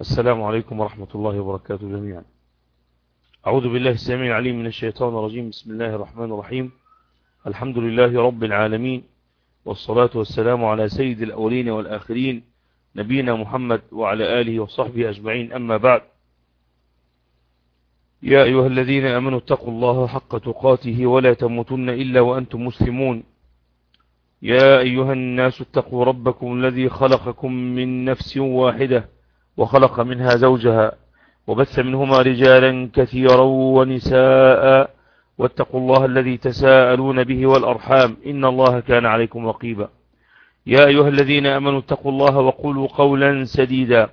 السلام عليكم ورحمة الله وبركاته جميعا. أعوذ بالله السميع العليم من الشيطان الرجيم. بسم الله الرحمن الرحيم. الحمد لله رب العالمين والصلاة والسلام على سيد الأولين والآخرين نبينا محمد وعلى آله وصحبه أجمعين. أما بعد يا أيها الذين أمنوا اتقوا الله حق تقاته ولا تموتن إلا وأنتم مسلمون. يا أيها الناس اتقوا ربكم الذي خلقكم من نفس واحدة وخلق منها زوجها وبث منهما رجالا كثيرا ونساء واتقوا الله الذي تساءلون به والأرحام إن الله كان عليكم رقيبا. يا أيها الذين أمنوا اتقوا الله وقولوا قولا سديدا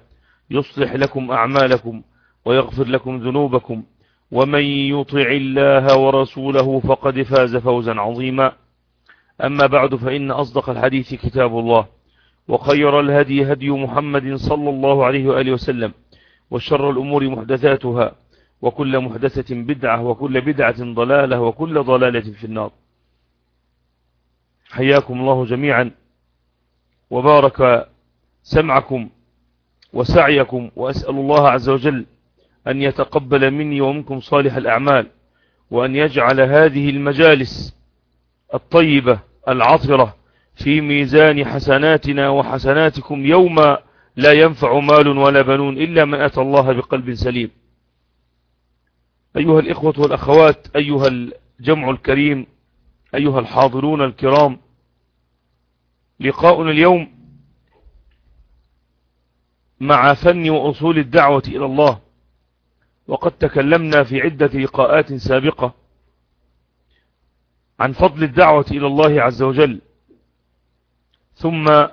يصلح لكم أعمالكم ويغفر لكم ذنوبكم ومن يطع الله ورسوله فقد فاز فوزا عظيما. أما بعد فإن أصدق الحديث كتاب الله وخير الهدي هدي محمد صلى الله عليه وآله وسلم وشر الأمور محدثاتها وكل محدثة بدعة وكل بدعة ضلالة وكل ضلالة في النار. حياكم الله جميعا وبارك سمعكم وسعيكم وأسأل الله عز وجل أن يتقبل مني ومنكم صالح الأعمال وأن يجعل هذه المجالس الطيبة العطرة في ميزان حسناتنا وحسناتكم يوم لا ينفع مال ولا بنون إلا من أتى الله بقلب سليم. أيها الإخوة والأخوات أيها الجمع الكريم أيها الحاضرون الكرام لقاؤنا اليوم مع فن وأصول الدعوة إلى الله. وقد تكلمنا في عدة لقاءات سابقة عن فضل الدعوة إلى الله عز وجل. ثم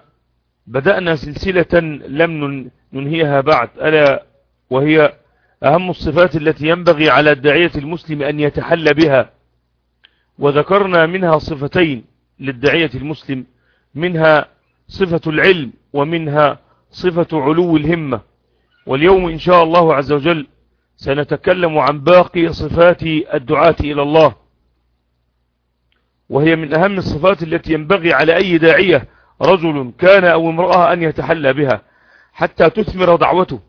بدأنا سلسلة لم ننهيها بعد. ألا وهي أهم الصفات التي ينبغي على الداعية المسلم أن يتحلى بها. وذكرنا منها صفتين للداعية المسلم. منها صفة العلم ومنها صفة علو الهمة. واليوم إن شاء الله عز وجل سنتكلم عن باقي صفات الدعاة إلى الله. وهي من أهم الصفات التي ينبغي على أي داعية رجل كان أو امرأة أن يتحلى بها حتى تثمر دعوته.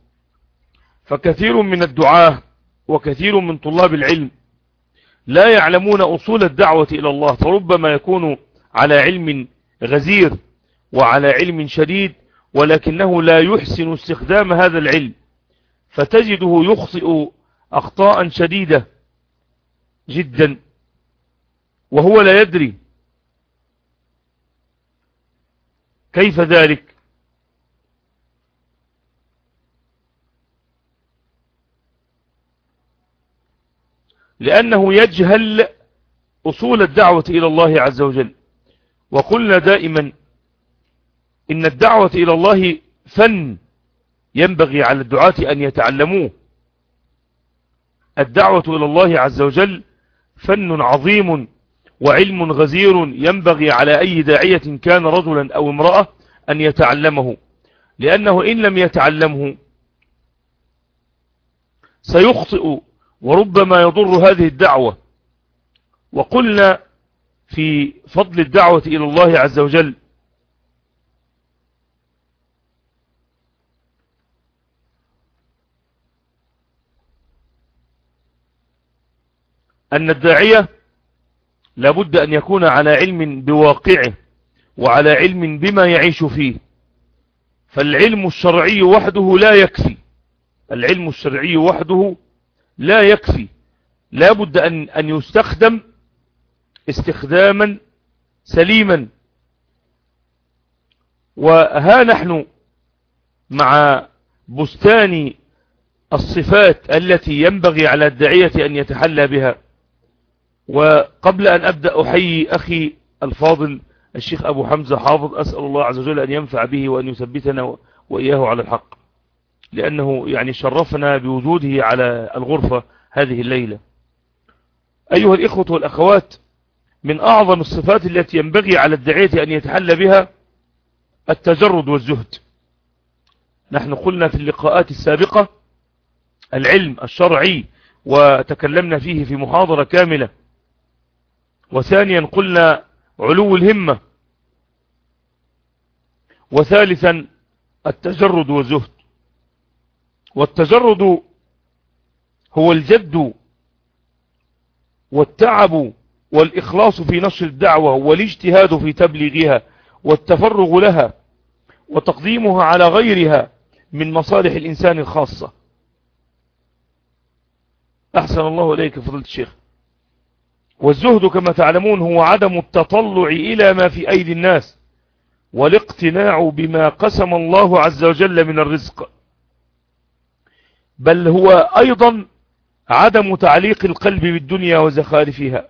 فكثير من الدعاة وكثير من طلاب العلم لا يعلمون أصول الدعوة إلى الله فربما يكون على علم غزير وعلى علم شديد ولكنه لا يحسن استخدام هذا العلم. فتجده يخطئ أخطاء شديدة جدا وهو لا يدري كيف ذلك؟ لأنه يجهل أصول الدعوة إلى الله عز وجل. وقلنا دائما إن الدعوة إلى الله فن ينبغي على الدعاة أن يتعلموه. الدعوة إلى الله عز وجل فن عظيم وعلم غزير ينبغي على أي داعية كان رجلا أو امرأة أن يتعلمه لأنه إن لم يتعلمه سيخطئ وربما يضر هذه الدعوة. وقلنا في فضل الدعوة إلى الله عز وجل أن الداعية لابد أن يكون على علم بواقعه وعلى علم بما يعيش فيه. فالعلم الشرعي وحده لا يكفي. العلم الشرعي وحده لا يكفي. لابد أن, أن يستخدم استخداما سليما. وها نحن مع بستان الصفات التي ينبغي على الداعية أن يتحلى بها. وقبل أن أبدأ أحيي أخي الفاضل الشيخ أبو حمزة حافظ أسأل الله عز وجل أن ينفع به وأن يثبتنا وإياه على الحق. لأنه يعني شرفنا بوجوده على الغرفة هذه الليلة. أيها الإخوة والأخوات من أعظم الصفات التي ينبغي على الدعية أن يتحلى بها التجرد والزهد. نحن قلنا في اللقاءات السابقة العلم الشرعي وتكلمنا فيه في محاضرة كاملة وثانيا قلنا علو الهمة. وثالثا التجرد والزهد. والتجرد هو الجد والتعب والإخلاص في نشر الدعوة والاجتهاد في تبليغها والتفرغ لها وتقديمها على غيرها من مصالح الإنسان الخاصة. أحسن الله إليك فضلت الشيخ. والزهد كما تعلمون هو عدم التطلع إلى ما في أيدي الناس والاقتناع بما قسم الله عز وجل من الرزق. بل هو أيضا عدم تعليق القلب بالدنيا وزخارفها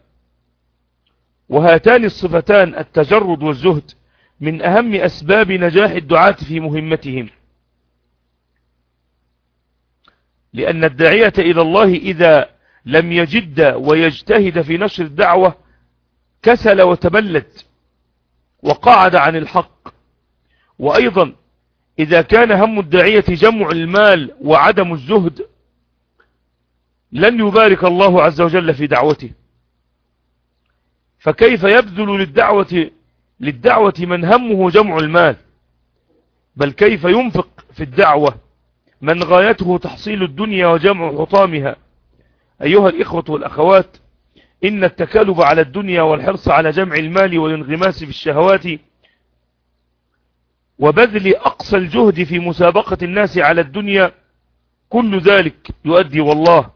وهاتان الصفتان التجرد والزهد من أهم أسباب نجاح الدعاة في مهمتهم. لأن الداعية إلى الله إذا لم يجد ويجتهد في نشر الدعوة كسل وتبلد وقعد عن الحق. وأيضا إذا كان هم الداعية جمع المال وعدم الزهد لن يبارك الله عز وجل في دعوته. فكيف يبذل للدعوة للدعوة من همه جمع المال؟ بل كيف ينفق في الدعوة من غايته تحصيل الدنيا وجمع حطامها؟ أيها الإخوة والأخوات إن التكالب على الدنيا والحرص على جمع المال والانغماس في الشهوات وبذل أقصى الجهد في مسابقة الناس على الدنيا كل ذلك يؤدي والله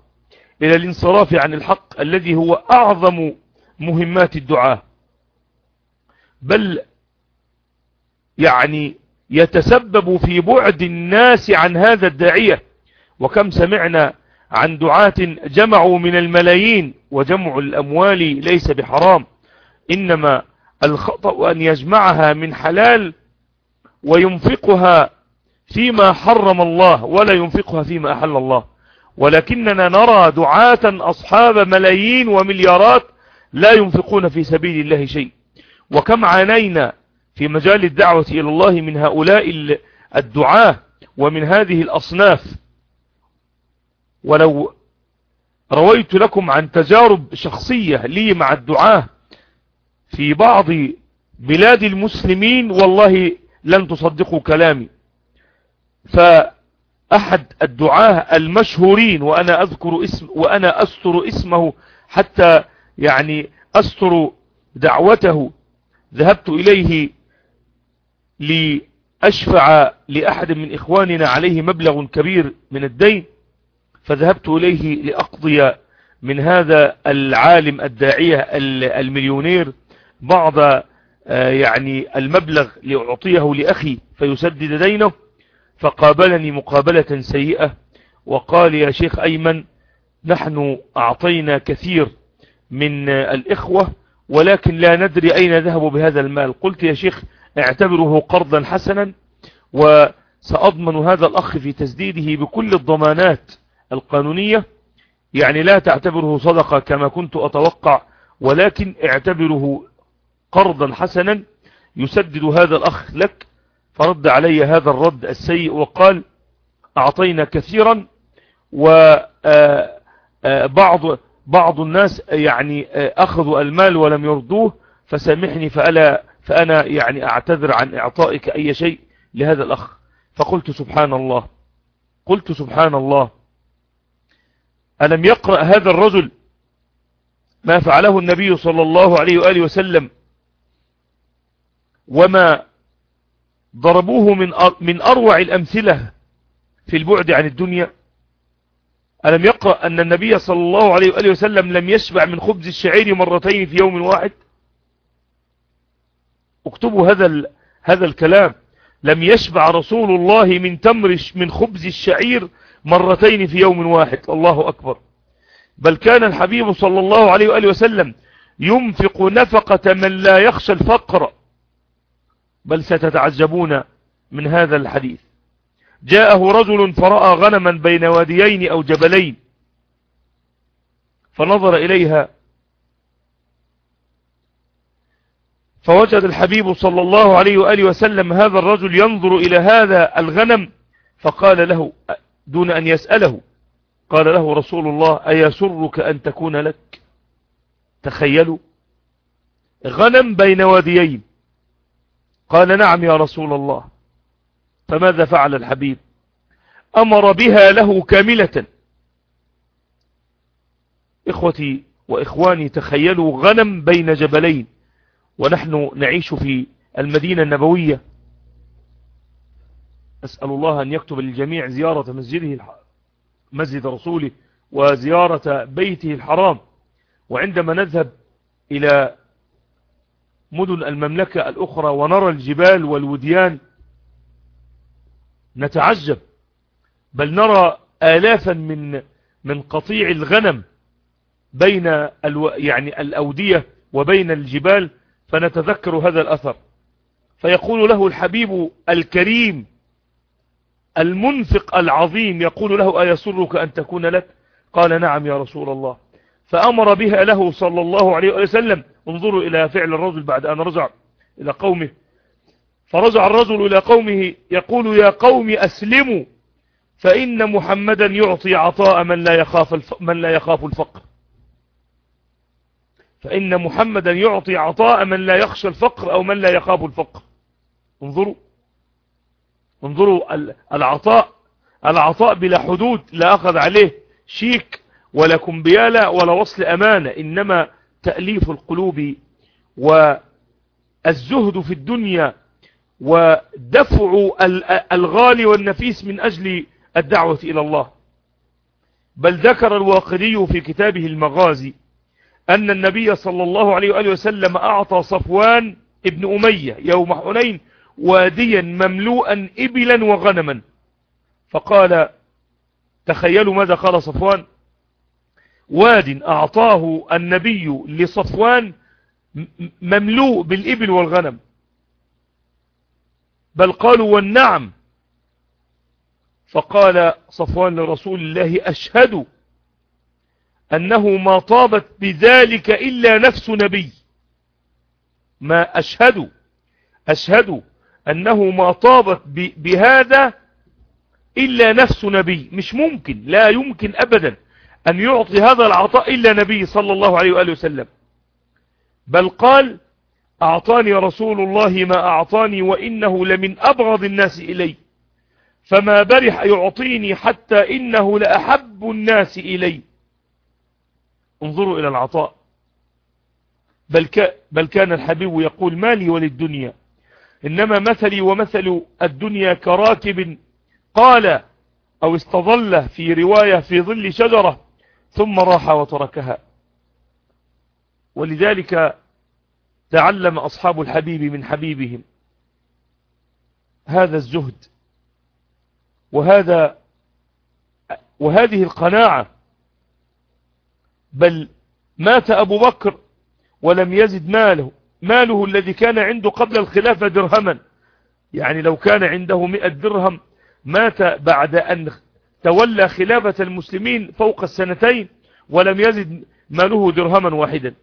إلى الانصراف عن الحق الذي هو أعظم مهمات الدعاء. بل يعني يتسبب في بعد الناس عن هذا الداعية وكم سمعنا عن دعاة جمعوا من الملايين وجمع الأموال ليس بحرام. إنما الخطأ أن يجمعها من حلال وينفقها فيما حرم الله ولا ينفقها فيما أحل الله. ولكننا نرى دعاة أصحاب ملايين ومليارات لا ينفقون في سبيل الله شيء. وكم عانينا في مجال الدعوة إلى الله من هؤلاء الدعاة ومن هذه الأصناف. ولو رويت لكم عن تجارب شخصية لي مع الدعاة في بعض بلاد المسلمين والله لن تصدقوا كلامي. فأحد الدعاة المشهورين وأنا أذكر اسم وأنا أستر اسمه حتى يعني أستر دعوته ذهبت إليه لأشفع لأحد من إخواننا عليه مبلغ كبير من الدين. فذهبت إليه لأقضي من هذا العالم الداعية المليونير بعض آه، يعني المبلغ لأعطيه لأخي فيسدد دينه فقابلني مقابلة سيئة وقال يا شيخ أيمن نحن أعطينا كثير من الإخوة ولكن لا ندري أين ذهبوا بهذا المال. قلت يا شيخ اعتبره قرضا حسنا وسأضمن هذا الأخ في تسديده بكل الضمانات. القانونية يعني لا تعتبره صدقة كما كنت أتوقع ولكن اعتبره قرضا حسنا يسدد هذا الأخ لك فرد علي هذا الرد السيء وقال أعطينا كثيرا وبعض آه، آه، بعض الناس يعني آه، أخذوا المال ولم يردوه فسامحني فألا فأنا يعني أعتذر عن إعطائك أي شيء لهذا الأخ. فقلت سبحان الله قلت سبحان الله ألم يقرأ هذا الرجل ما فعله النبي صلى الله عليه وآله وسلم وما ضربوه من من أروع الأمثلة في البعد عن الدنيا؟ ألم يقرأ أن النبي صلى الله عليه وآله وسلم لم يشبع من خبز الشعير مرتين في يوم واحد؟ اكتبوا هذا هذا الكلام. لم يشبع رسول الله من تمر من خبز الشعير مرتين في يوم واحد. الله أكبر. بل كان الحبيب صلى الله عليه وآله وسلم ينفق نفقة من لا يخشى الفقر. بل ستتعجبون من هذا الحديث. جاءه رجل فرأى غنما بين واديين أو جبلين. فنظر إليها. فوجد الحبيب صلى الله عليه وآله وسلم هذا الرجل ينظر إلى هذا الغنم. فقال له دون أن يسأله. قال له رسول الله أيسرك أن تكون لك؟ تخيلوا. غنم بين واديين. قال نعم يا رسول الله. فماذا فعل الحبيب؟ أمر بها له كاملة. إخوتي وإخواني تخيلوا غنم بين جبلين. ونحن نعيش في المدينة النبوية. أسأل الله أن يكتب للجميع زيارة مسجده مسجد رسوله وزيارة بيته الحرام. وعندما نذهب إلى مدن المملكة الأخرى ونرى الجبال والوديان نتعجب. بل نرى آلافا من من قطيع الغنم بين ألو يعني الأودية وبين الجبال فنتذكر هذا الأثر. فيقول له الحبيب الكريم المنفق العظيم يقول له أيسرك أن تكون لك؟ قال نعم يا رسول الله. فأمر بها له صلى الله عليه وسلم. انظروا إلى فعل الرجل بعد أن رجع إلى قومه. فرجع الرجل إلى قومه يقول يا قوم أسلموا فإن محمدا يعطي عطاء من لا يخاف من لا يخاف الفقر. فإن محمدا يعطي عطاء من لا يخشى الفقر أو من لا يخاف الفقر. انظروا. انظروا العطاء العطاء بلا حدود لا أخذ عليه شيك ولا كمبيالة ولا وصل أمانة إنما تأليف القلوب والزهد في الدنيا ودفع الغالي والنفيس من أجل الدعوة إلى الله. بل ذكر الواقدي في كتابه المغازي أن النبي صلى الله عليه وآله وسلم أعطى صفوان ابن أمية يوم حنين واديا مملوءا إبلا وغنما. فقال تخيلوا ماذا قال صفوان؟ واد أعطاه النبي لصفوان مملوء بالإبل والغنم. بل قالوا والنعم. فقال صفوان لرسول الله أشهد أنه ما طابت بذلك إلا نفس نبي. ما أشهد أشهد أنه ما طابت بهذا إلا نفس نبي. مش ممكن لا يمكن أبدا أن يعطي هذا العطاء إلا نبي صلى الله عليه وآله وسلم. بل قال أعطاني رسول الله ما أعطاني وإنه لمن أبغض الناس إلي. فما برح يعطيني حتى إنه لأحب الناس إلي. انظروا إلى العطاء. بل, ك بل كان الحبيب يقول مالي وللدنيا. إنما مثلي ومثل الدنيا كراكب قال أو استظل في رواية في ظل شجرة ثم راح وتركها. ولذلك تعلم أصحاب الحبيب من حبيبهم هذا الزهد وهذا وهذه القناعة. بل مات أبو بكر ولم يزد ماله. ماله الذي كان عنده قبل الخلافة درهما. يعني لو كان عنده مئة درهم مات بعد أن تولى خلافة المسلمين فوق السنتين ولم يزد ماله درهما واحدا.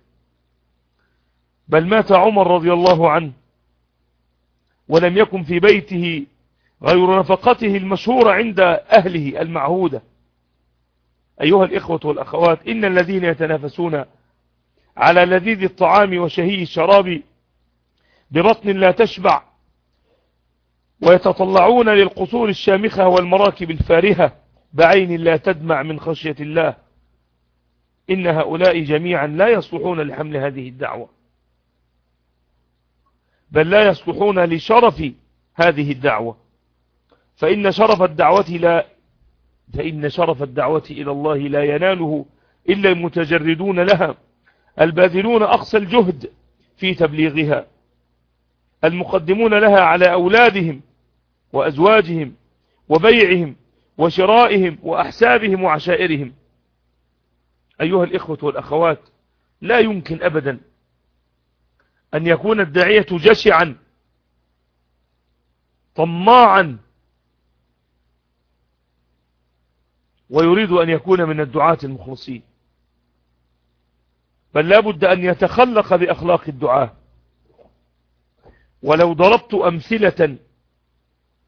بل مات عمر رضي الله عنه ولم يكن في بيته غير نفقته المشهورة عند أهله المعهودة. أيها الإخوة والأخوات إن الذين يتنافسون على لذيذ الطعام وشهي الشراب ببطن لا تشبع ويتطلعون للقصور الشامخة والمراكب الفارهة بعين لا تدمع من خشية الله. إن هؤلاء جميعا لا يصلحون لحمل هذه الدعوة بل لا يصلحون لشرف هذه الدعوة. فإن شرف الدعوة لا فإن شرف الدعوة إلى الله لا يناله إلا المتجردون لها. الباذلون أقصى الجهد في تبليغها. المقدمون لها على أولادهم وأزواجهم وبيعهم وشرائهم وأحسابهم وعشائرهم. أيها الإخوة والأخوات لا يمكن أبدا أن يكون الداعية جشعا طماعا ويريد أن يكون من الدعاة المخلصين. بل لابد أن يتخلق بأخلاق الدعاة ولو ضربت أمثلة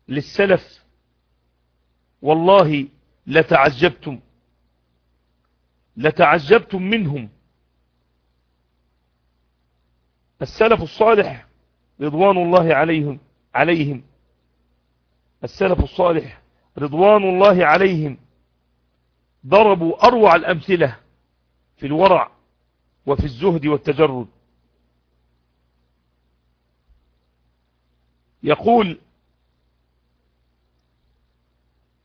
للسلف والله لتعجبتم لتعجبتم منهم. السلف الصالح رضوان الله عليهم عليهم. السلف الصالح رضوان الله عليهم. ضربوا أروع الأمثلة في الورع. وفي الزهد والتجرد. يقول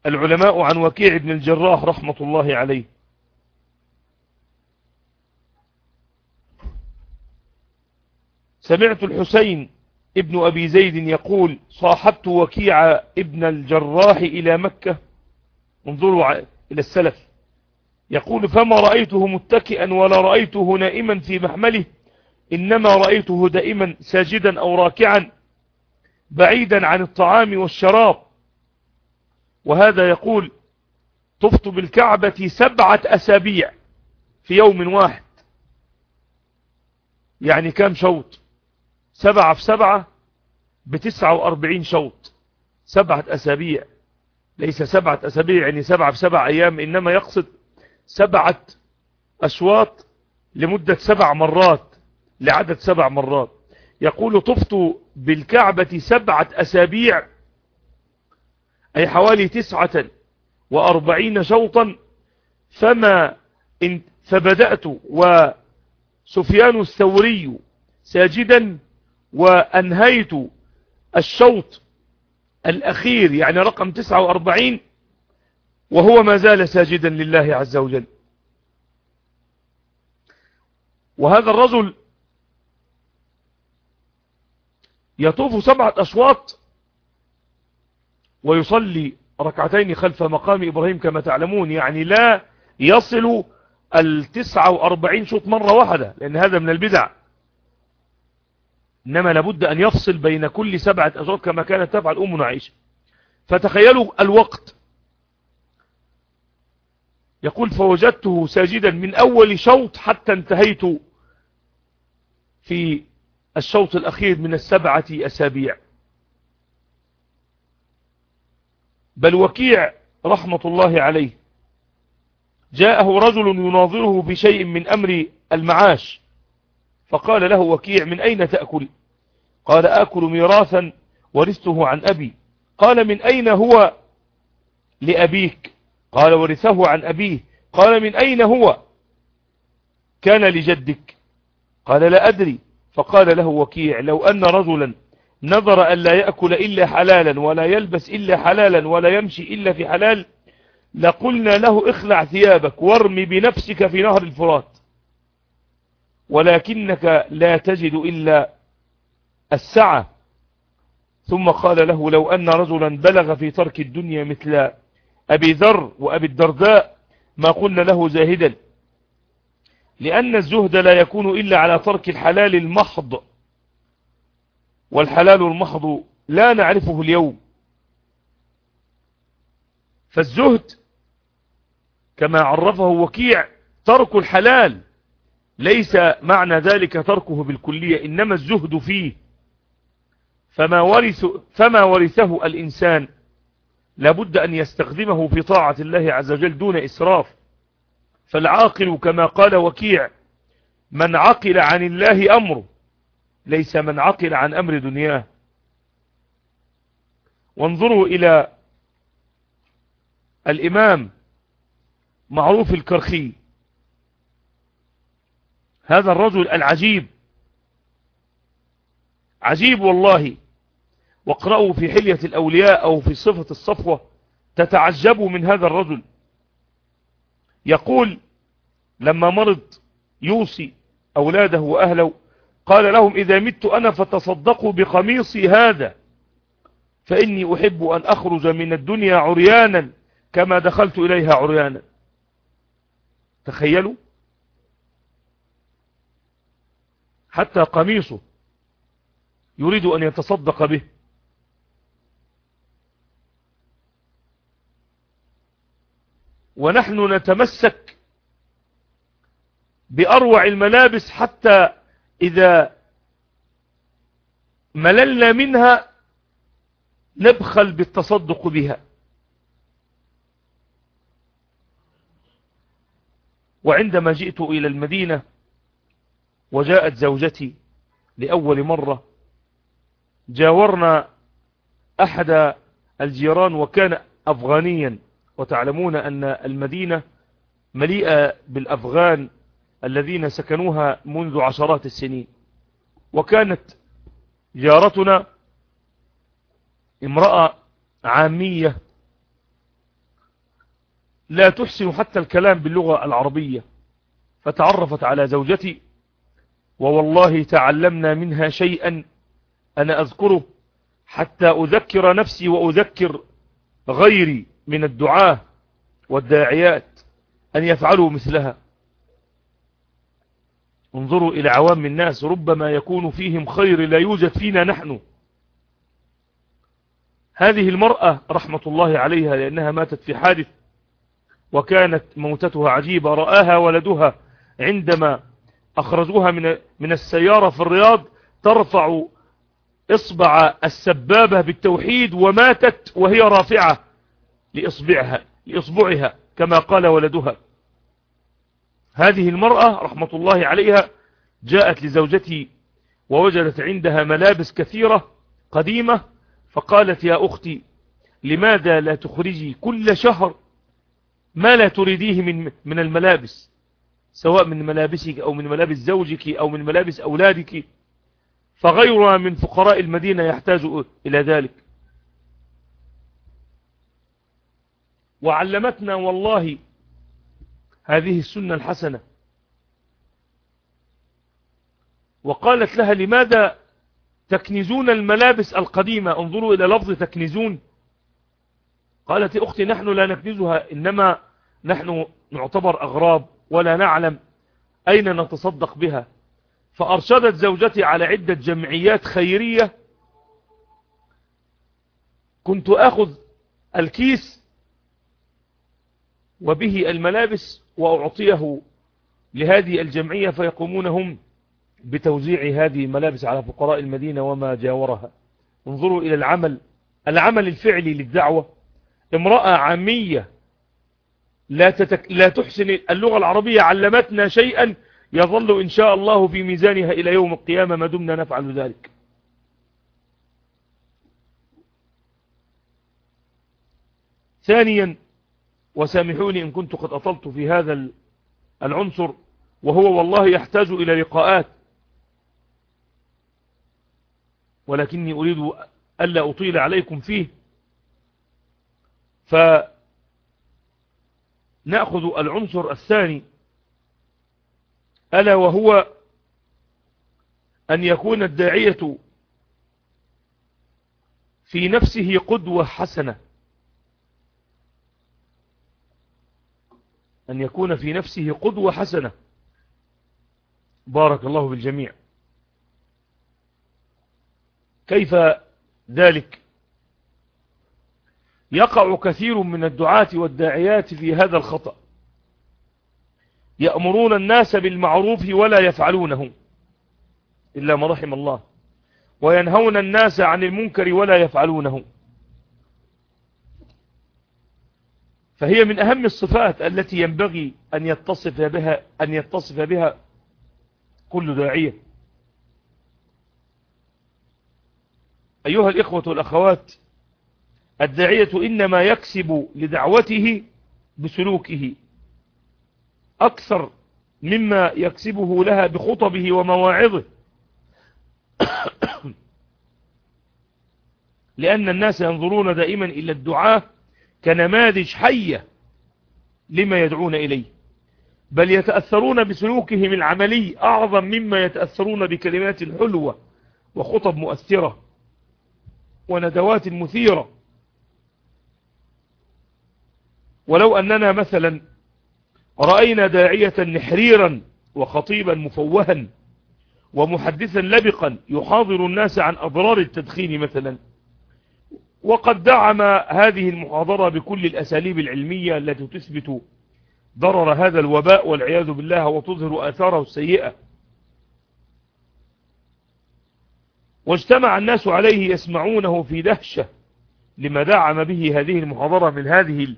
العلماء عن وكيع بن الجراح رحمة الله عليه. سمعت الحسين ابن أبي زيد يقول صاحبت وكيع ابن الجراح إلى مكة. انظروا إلى السلف. يقول فما رأيته متكئا ولا رأيته نائما في محمله إنما رأيته دائما ساجدا أو راكعا بعيدا عن الطعام والشراب. وهذا يقول طفت بالكعبة سبعة أسابيع في يوم واحد. يعني كام شوط؟ سبعة في سبعة بتسعة وأربعين شوط. سبعة أسابيع. ليس سبعة أسابيع يعني سبعة في سبع أيام إنما يقصد سبعة أشواط لمدة سبع مرات لعدد سبع مرات. يقول طفت بالكعبة سبعة أسابيع أي حوالي تسعة وأربعين شوطا فما إن فبدأت وسفيان الثوري ساجدا وأنهيت الشوط الأخير يعني رقم 49 وهو ما زال ساجدا لله عز وجل. وهذا الرجل يطوف سبعة أشواط ويصلي ركعتين خلف مقام إبراهيم كما تعلمون. يعني لا يصل التسعة وأربعين شوط مرة واحدة لأن هذا من البدع. إنما لابد أن يفصل بين كل سبعة أشواط كما كانت تفعل أمنا عائشة فتخيلوا الوقت. يقول فوجدته ساجدا من أول شوط حتى انتهيت في الشوط الأخير من السبعة أسابيع. بل وكيع رحمة الله عليه. جاءه رجل يناظره بشيء من أمر المعاش. فقال له وكيع من أين تأكل؟ قال آكل ميراثا ورثته عن أبي. قال من أين هو لأبيك؟ قال ورثه عن أبيه. قال من أين هو؟ كان لجدك. قال لا أدري. فقال له وكيع لو أن رجلا نظر أن لا يأكل إلا حلالا ولا يلبس إلا حلالا ولا يمشي إلا في حلال لقلنا له اخلع ثيابك وارمي بنفسك في نهر الفرات. ولكنك لا تجد إلا السعة. ثم قال له لو أن رجلا بلغ في ترك الدنيا مثل أبي ذر وأبي الدرداء ما قلنا له زاهدا. لأن الزهد لا يكون إلا على ترك الحلال المحض. والحلال المحض لا نعرفه اليوم. فالزهد كما عرفه وكيع ترك الحلال. ليس معنى ذلك تركه بالكلية إنما الزهد فيه. فما, ورث فما ورثه الإنسان لابد أن يستخدمه في طاعة الله عز وجل دون إسراف. فالعاقل كما قال وكيع من عقل عن الله أمره ليس من عقل عن أمر دنياه. وانظروا إلى الإمام معروف الكرخي. هذا الرجل العجيب. عجيب والله. واقرأوا في حلية الأولياء أو في صفة الصفوة تتعجبوا من هذا الرجل. يقول لما مرض يوصي أولاده وأهله قال لهم إذا مت أنا فتصدقوا بقميصي هذا فإني أحب أن أخرج من الدنيا عريانا كما دخلت إليها عريانا. تخيلوا؟ حتى قميصه يريد أن يتصدق به. ونحن نتمسك بأروع الملابس حتى إذا مللنا منها نبخل بالتصدق بها. وعندما جئت إلى المدينة وجاءت زوجتي لأول مرة جاورنا أحد الجيران وكان أفغانيا. وتعلمون أن المدينة مليئة بالأفغان الذين سكنوها منذ عشرات السنين. وكانت جارتنا امرأة عامية لا تحسن حتى الكلام باللغة العربية فتعرفت على زوجتي ووالله تعلمنا منها شيئا أنا أذكره حتى أذكر نفسي وأذكر غيري. من الدعاة والداعيات أن يفعلوا مثلها. انظروا إلى عوام الناس ربما يكون فيهم خير لا يوجد فينا نحن. هذه المرأة رحمة الله عليها لأنها ماتت في حادث وكانت موتتها عجيبة رآها ولدها. عندما أخرجوها من من السيارة في الرياض ترفع إصبع السبابة بالتوحيد وماتت وهي رافعة. لإصبعها, لإصبعها كما قال ولدها. هذه المرأة رحمة الله عليها جاءت لزوجتي ووجدت عندها ملابس كثيرة قديمة فقالت يا أختي لماذا لا تخرجي كل شهر؟ ما لا تريديه من, من الملابس سواء من ملابسك أو من ملابس زوجك أو من ملابس أولادك. فغيرها من فقراء المدينة يحتاج إلى ذلك. وعلمتنا والله هذه السنة الحسنة. وقالت لها لماذا تكنزون الملابس القديمة؟ انظروا إلى لفظ تكنزون. قالت أختي نحن لا نكنزها إنما نحن نعتبر أغراب ولا نعلم أين نتصدق بها. فأرشدت زوجتي على عدة جمعيات خيرية. كنت أخذ الكيس وبه الملابس وأعطيه لهذه الجمعية فيقومون هم بتوزيع هذه الملابس على فقراء المدينة وما جاورها. انظروا إلى العمل العمل الفعلي للدعوة. امرأة عامية لا, تتك... لا تحسن اللغة العربية علمتنا شيئا يظل إن شاء الله في ميزانها إلى يوم القيامة ما دمنا نفعل ذلك. ثانيا وسامحوني إن كنت قد أطلت في هذا العنصر وهو والله يحتاج إلى لقاءات. ولكني أريد ألا أطيل عليكم فيه. فنأخذ العنصر الثاني. ألا وهو أن يكون الداعية في نفسه قدوة حسنة. أن يكون في نفسه قدوة حسنة. بارك الله بالجميع. كيف ذلك؟ يقع كثير من الدعاة والداعيات في هذا الخطأ. يأمرون الناس بالمعروف ولا يفعلونه إلا ما رحم الله. وينهون الناس عن المنكر ولا يفعلونه. فهي من أهم الصفات التي ينبغي أن يتصف بها أن يتصف بها كل داعية. أيها الإخوة والأخوات الداعية إنما يكسب لدعوته بسلوكه. أكثر مما يكسبه لها بخطبه ومواعظه. لأن الناس ينظرون دائما إلى الدعاة كنماذج حية لما يدعون إليه. بل يتأثرون بسلوكهم العملي أعظم مما يتأثرون بكلمات حلوة وخطب مؤثرة وندوات مثيرة. ولو أننا مثلا رأينا داعية نحريرا وخطيبا مفوها ومحدثا لبقا يحاضر الناس عن أضرار التدخين مثلا. وقد دعم هذه المحاضرة بكل الأساليب العلمية التي تثبت ضرر هذا الوباء والعياذ بالله وتظهر آثاره السيئة. واجتمع الناس عليه يسمعونه في دهشة لما دعم به هذه المحاضرة من هذه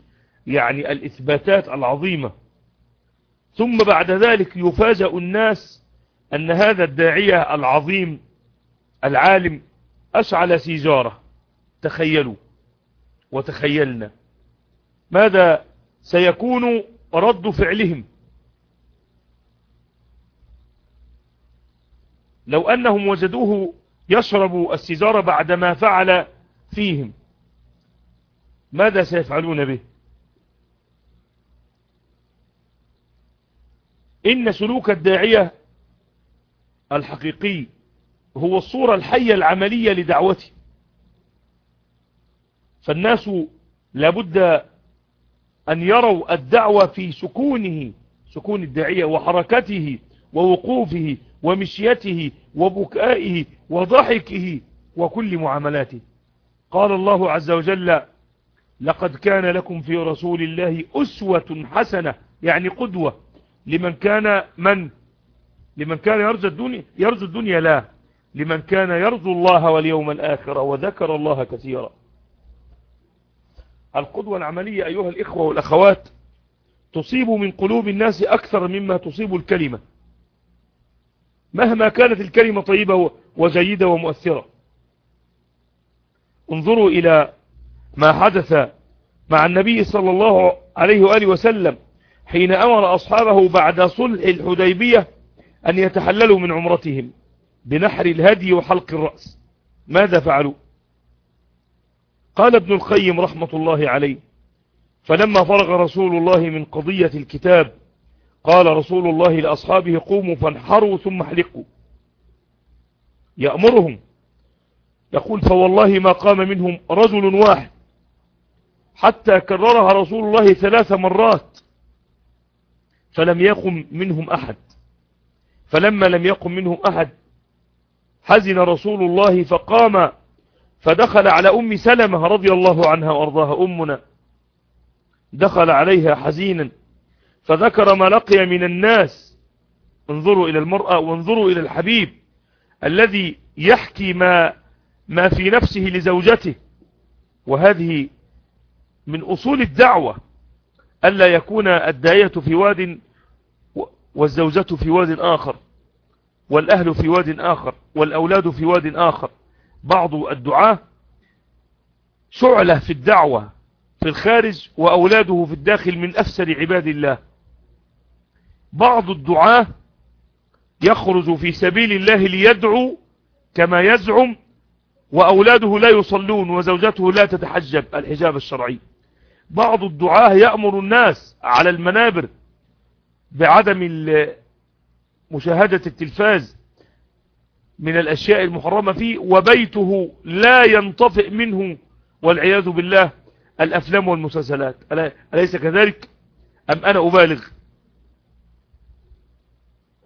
يعني الإثباتات العظيمة. ثم بعد ذلك يفاجأ الناس أن هذا الداعية العظيم العالم أشعل سيجارة. تخيلوا وتخيلنا. ماذا سيكون رد فعلهم؟ لو أنهم وجدوه يشرب السيجارة بعدما فعل فيهم ماذا سيفعلون به؟ إن سلوك الداعية الحقيقي هو الصورة الحية العملية لدعوته. فالناس لابد أن يروا الدعوة في سكونه سكون الداعية وحركته ووقوفه ومشيته وبكائه وضحكه وكل معاملاته. قال الله عز وجل لقد كان لكم في رسول الله أسوة حسنة يعني قدوة. لمن كان من؟ لمن كان يرجو الدنيا يرجو الدنيا لا. لمن كان يرجو الله واليوم الآخر وذكر الله كثيرا. القدوة العملية أيها الإخوة والأخوات تصيب من قلوب الناس أكثر مما تصيب الكلمة. مهما كانت الكلمة طيبة وجيدة ومؤثرة. انظروا إلى ما حدث مع النبي صلى الله عليه وآله وسلم حين أمر أصحابه بعد صلح الحديبية أن يتحللوا من عمرتهم بنحر الهدي وحلق الرأس. ماذا فعلوا؟ قال ابن القيم رحمة الله عليه فلما فرغ رسول الله من قضية الكتاب قال رسول الله لأصحابه قوموا فانحروا ثم احلقوا. يأمرهم يقول فوالله ما قام منهم رجل واحد حتى كررها رسول الله ثلاث مرات فلم يقم منهم أحد. فلما لم يقم منهم أحد حزن رسول الله فقام فدخل على أم سلمة رضي الله عنها وأرضاها. أمنا دخل عليها حزينا فذكر ما لقي من الناس. انظروا إلى المرأة وانظروا إلى الحبيب الذي يحكي ما, ما في نفسه لزوجته. وهذه من أصول الدعوة ألا يكون الداية في واد والزوجة في واد آخر والأهل في واد آخر والأولاد في واد آخر. بعض الدعاة شعلة في الدعوة في الخارج وأولاده في الداخل من أفسر عباد الله. بعض الدعاة يخرج في سبيل الله ليدعو كما يزعم وأولاده لا يصلون وزوجته لا تتحجب الحجاب الشرعي. بعض الدعاة يأمر الناس على المنابر بعدم مشاهدة التلفاز من الأشياء المحرمة فيه وبيته لا ينطفئ منه والعياذ بالله الأفلام والمسلسلات. أليس كذلك؟ أم أنا أبالغ؟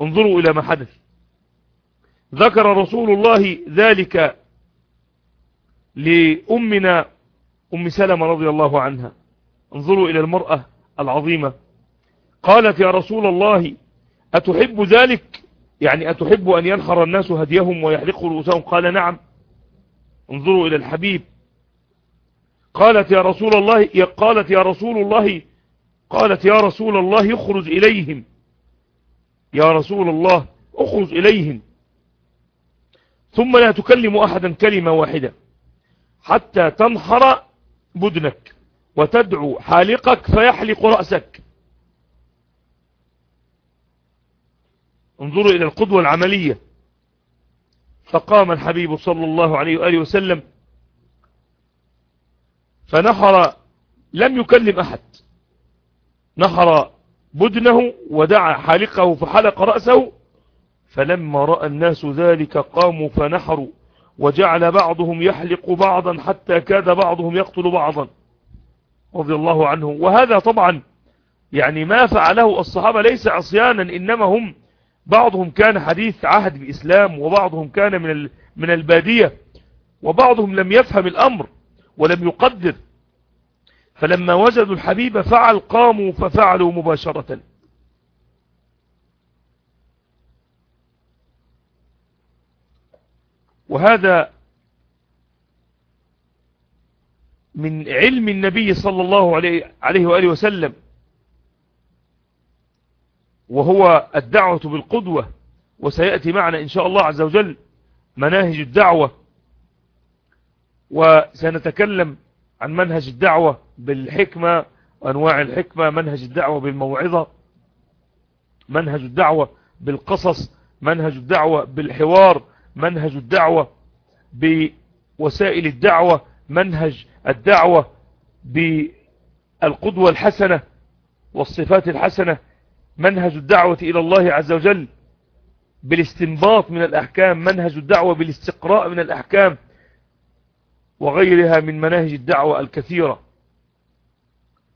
انظروا إلى ما حدث. ذكر رسول الله ذلك لأمنا أم سلمة رضي الله عنها. انظروا إلى المرأة العظيمة. قالت يا رسول الله أتحب ذلك؟ يعني أتحب أن ينحر الناس هديهم ويحلقوا رؤوسهم؟ قال نعم. انظروا إلى الحبيب. قالت يا رسول الله قالت يا رسول الله قالت يا رسول الله يخرج إليهم. يا رسول الله اخرج إليهم. ثم لا تكلم أحدا كلمة واحدة حتى تنحر بدنك وتدعو حالقك فيحلق رأسك. انظروا إلى القدوة العملية. فقام الحبيب صلى الله عليه وآله وسلم. فنحر لم يكلم أحد. نحر بدنه ودعا حالقه فحلق رأسه. فلما رأى الناس ذلك قاموا فنحروا. وجعل بعضهم يحلق بعضا حتى كاد بعضهم يقتل بعضا. رضي الله عنه وهذا طبعا يعني ما فعله الصحابة ليس عصيانا إنما هم بعضهم كان حديث عهد بإسلام وبعضهم كان من من البادية وبعضهم لم يفهم الأمر ولم يقدر. فلما وجدوا الحبيب فعل قاموا ففعلوا مباشرة. وهذا من علم النبي صلى الله عليه وآله وسلم. وهو الدعوة بالقدوة وسيأتي معنا إن شاء الله عز وجل مناهج الدعوة وسنتكلم عن منهج الدعوة بالحكمة وأنواع الحكمة منهج الدعوة بالموعظة منهج الدعوة بالقصص منهج الدعوة بالحوار منهج الدعوة بوسائل الدعوة منهج الدعوة بالقدوة الحسنة والصفات الحسنة منهج الدعوة إلى الله عز وجل بالاستنباط من الأحكام منهج الدعوة بالاستقراء من الأحكام وغيرها من مناهج الدعوة الكثيرة.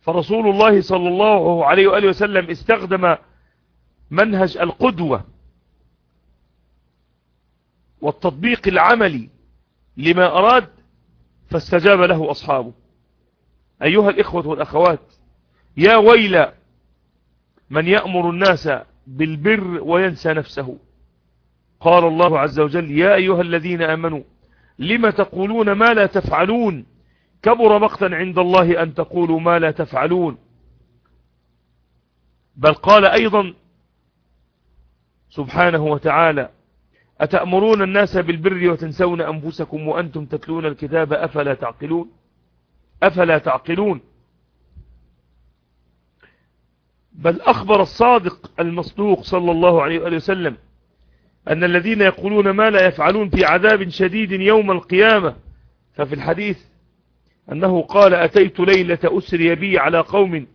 فرسول الله صلى الله عليه وآله وسلم استخدم منهج القدوة والتطبيق العملي لما أراد فاستجاب له أصحابه. أيها الإخوة والأخوات يا ويل من يأمر الناس بالبر وينسى نفسه. قال الله عز وجل يا أيها الذين أمنوا لم تقولون ما لا تفعلون؟ كبر مقتا عند الله أن تقولوا ما لا تفعلون. بل قال أيضا سبحانه وتعالى أتأمرون الناس بالبر وتنسون أنفسكم وأنتم تتلون الكتاب أفلا تعقلون؟ أفلا تعقلون؟ بل أخبر الصادق المصدوق صلى الله عليه وآله وسلم أن الذين يقولون ما لا يفعلون في عذاب شديد يوم القيامة ففي الحديث أنه قال أتيت ليلة أسري بي على قوم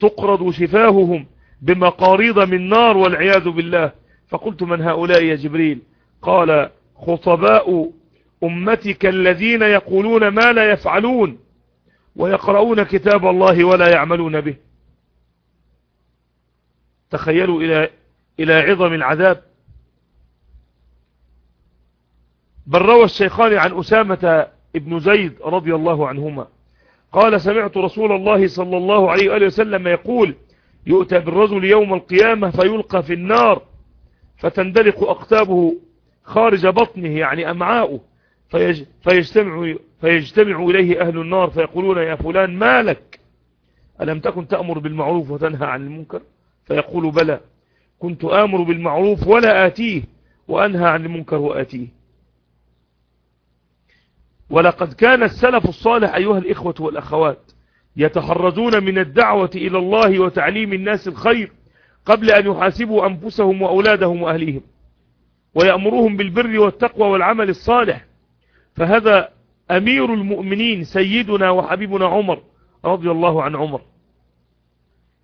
تقرض شفاههم بمقاريض من نار والعياذ بالله. فقلت من هؤلاء يا جبريل؟ قال خطباء أمتك الذين يقولون ما لا يفعلون ويقرؤون كتاب الله ولا يعملون به. تخيلوا إلى, إلى عظم العذاب. بل روى الشيخان عن أسامة ابن زيد رضي الله عنهما. قال سمعت رسول الله صلى الله عليه وآله وسلم يقول يؤتى بالرجل يوم القيامة فيلقى في النار فتندلق أقتابه خارج بطنه يعني أمعاؤه فيج فيجتمع, فيجتمع إليه أهل النار فيقولون يا فلان ما لك؟ ألم تكن تأمر بالمعروف وتنهى عن المنكر؟ فيقول بلى كنت آمر بالمعروف ولا آتيه وأنهى عن المنكر وآتيه. ولقد كان السلف الصالح أيها الإخوة والأخوات يتحرزون من الدعوة إلى الله وتعليم الناس الخير قبل أن يحاسبوا أنفسهم وأولادهم وأهليهم ويأمرهم بالبر والتقوى والعمل الصالح. فهذا أمير المؤمنين سيدنا وحبيبنا عمر رضي الله عن عمر.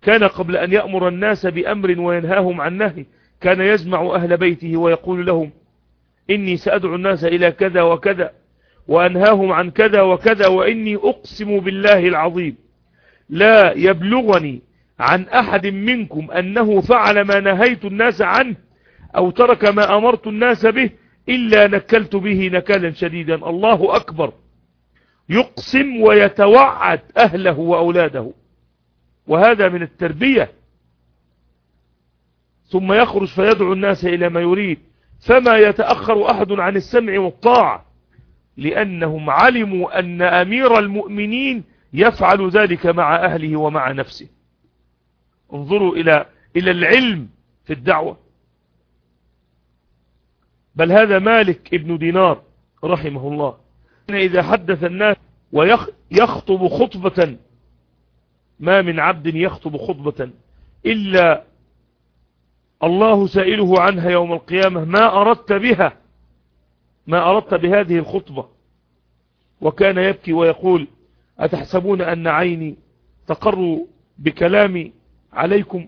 كان قبل أن يأمر الناس بأمر وينهاهم عن نهي كان يجمع أهل بيته ويقول لهم إني سأدعو الناس إلى كذا وكذا وأنهاهم عن كذا وكذا وإني أقسم بالله العظيم. لا يبلغني عن أحد منكم أنه فعل ما نهيت الناس عنه أو ترك ما أمرت الناس به إلا نكلت به نكالا شديدا. الله أكبر. يقسم ويتوعد أهله وأولاده. وهذا من التربية. ثم يخرج فيدعو الناس إلى ما يريد. فما يتأخر أحد عن السمع والطاعة؟ لأنهم علموا أن أمير المؤمنين يفعل ذلك مع أهله ومع نفسه. انظروا إلى, إلى العلم في الدعوة. بل هذا مالك ابن دينار رحمه الله. إذا حدث الناس ويخطب خطبة ما من عبد يخطب خطبة إلا الله سائله عنها يوم القيامة ما أردت بها ما أردت بهذه الخطبة. وكان يبكي ويقول أتحسبون أن عيني تقر بكلامي عليكم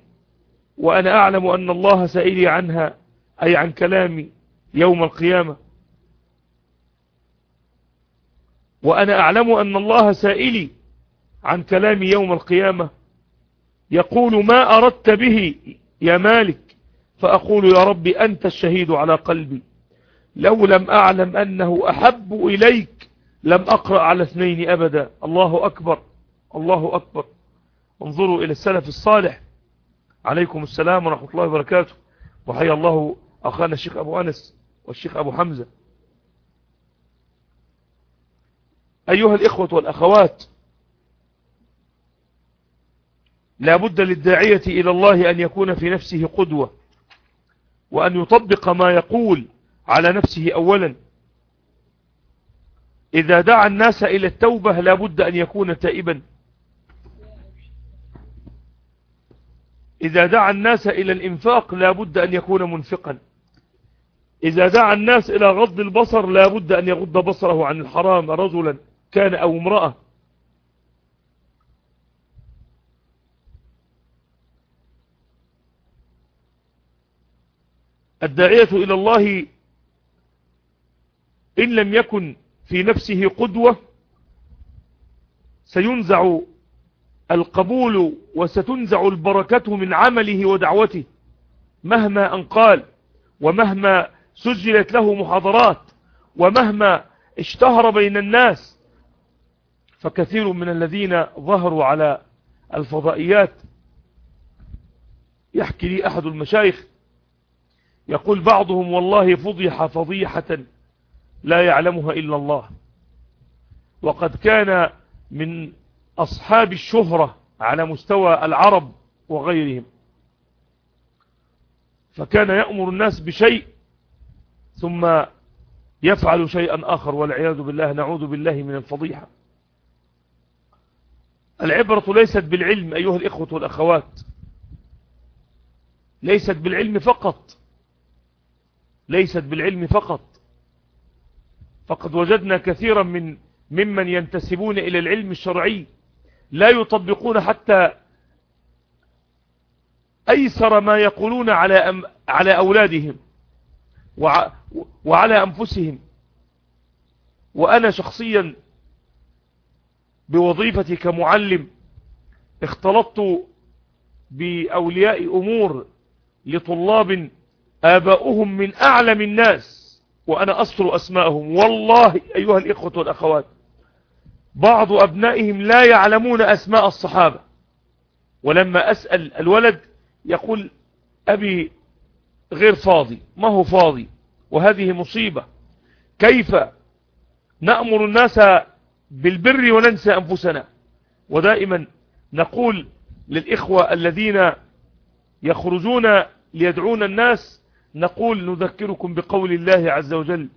وأنا أعلم أن الله سائلي عنها أي عن كلامي يوم القيامة. وأنا أعلم أن الله سائلي عن كلامي يوم القيامة يقول ما أردت به يا مالك؟ فأقول يا ربي أنت الشهيد على قلبي. لو لم أعلم أنه أحب إليك لم أقرأ على اثنين أبدا. الله أكبر الله أكبر. انظروا إلى السلف الصالح. عليكم السلام ورحمة الله وبركاته. وحيا الله أخانا الشيخ أبو أنس والشيخ أبو حمزة. أيها الإخوة والأخوات لا بد للداعية إلى الله أن يكون في نفسه قدوة وأن يطبق ما يقول على نفسه أولا. إذا دعا الناس إلى التوبة لا بد أن يكون تائبا. إذا دعا الناس إلى الإنفاق لا بد أن يكون منفقا. إذا دعا الناس إلى غض البصر لا بد أن يغض بصره عن الحرام رجلا كان أو امرأة. الداعية إلى الله إن لم يكن في نفسه قدوة سينزع القبول وستنزع البركة من عمله ودعوته مهما أن قال ومهما سجلت له محاضرات ومهما اشتهر بين الناس فكثير من الذين ظهروا على الفضائيات يحكي لي أحد المشايخ يقول بعضهم والله فضيح فضيحة لا يعلمها إلا الله. وقد كان من أصحاب الشهرة على مستوى العرب وغيرهم. فكان يأمر الناس بشيء ثم يفعل شيئا آخر والعياذ بالله نعوذ بالله من الفضيحة. العبرة ليست بالعلم أيها الإخوة والأخوات ليست بالعلم فقط. ليست بالعلم فقط. فقد وجدنا كثيرا من ممن ينتسبون إلى العلم الشرعي لا يطبقون حتى أيسر ما يقولون على على أولادهم وعلى أنفسهم. وأنا شخصيا بوظيفتي كمعلم اختلطت بأولياء أمور لطلاب آباؤهم من أعلم الناس وأنا أصل أسماءهم. والله أيها الإخوة والأخوات بعض أبنائهم لا يعلمون أسماء الصحابة. ولما أسأل الولد يقول أبي غير فاضي ما هو فاضي؟ وهذه مصيبة. كيف نأمر الناس بالبر وننسى أنفسنا؟ ودائما نقول للإخوة الذين يخرجون ليدعون الناس نقول نذكركم بقول الله عز وجل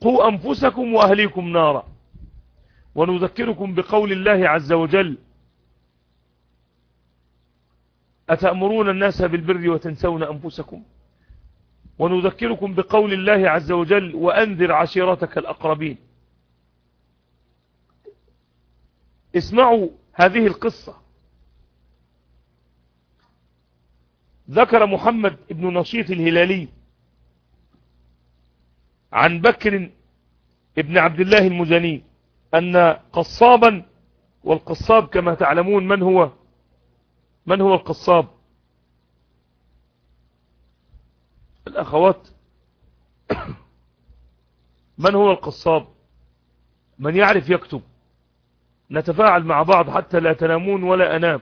قوا أنفسكم وأهليكم نارا. ونذكركم بقول الله عز وجل أتأمرون الناس بالبر وتنسون أنفسكم؟ ونذكركم بقول الله عز وجل وأنذر عشيرتك الأقربين. اسمعوا هذه القصة. ذكر محمد بن نشيط الهلالي عن بكر ابن عبد الله المزني أن قصابا والقصاب كما تعلمون من هو؟ من هو القصاب؟ الأخوات من هو القصاب؟ من يعرف يكتب. نتفاعل مع بعض حتى لا تنامون ولا أنام.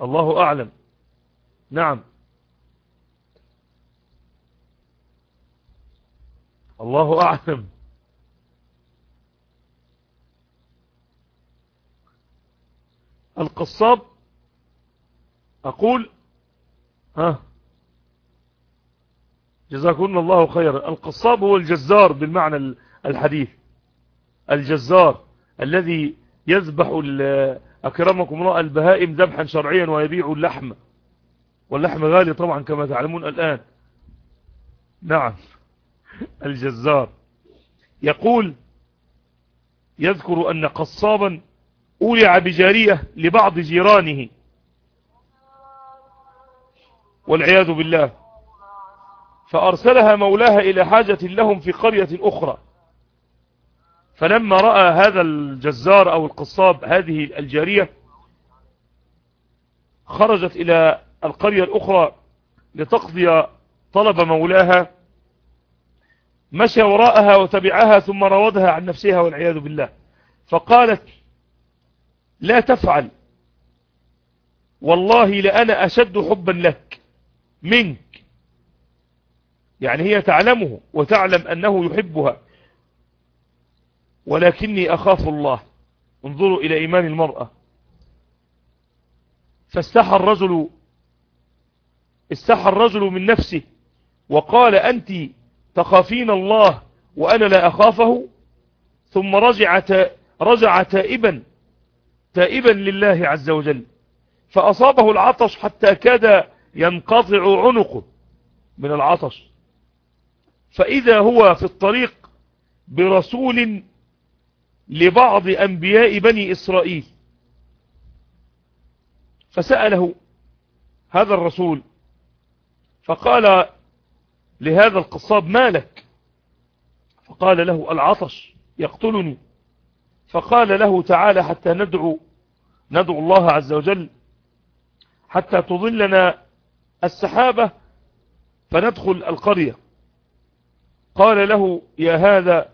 الله أعلم. نعم. الله أعلم. القصاب أقول ها جزاكم الله خيرا. القصاب هو الجزار بالمعنى الحديث. الجزار الذي يذبح أكرمكم الله البهائم ذبحا شرعيا ويبيع اللحم. واللحم غالي طبعا كما تعلمون الآن. نعم. الجزار. يقول يذكر أن قصابا أولع بجارية لبعض جيرانه. والعياذ بالله. فأرسلها مولاها إلى حاجة لهم في قرية أخرى. فلما رأى هذا الجزار أو القصاب هذه الجارية خرجت إلى القرية الأخرى لتقضي طلب مولاها مشى وراءها وتبعها ثم راودها عن نفسها والعياذ بالله. فقالت لا تفعل. والله لأنا أشد حبا لك منك. يعني هي تعلمه وتعلم أنه يحبها. ولكني أخاف الله. انظروا إلى إيمان المرأة. فاستحى الرجل استحى الرجل من نفسه وقال أنت تخافين الله وأنا لا أخافه؟ ثم رجع رجع تائبا تائبا لله عز وجل. فأصابه العطش حتى كاد ينقطع عنقه من العطش. فإذا هو في الطريق برسول لبعض أنبياء بني إسرائيل. فسأله هذا الرسول فقال لهذا القصاب ما لك؟ فقال له العطش يقتلني. فقال له تعالى حتى ندعو ندعو الله عز وجل حتى تظلنا السحابة فندخل القرية. قال له يا هذا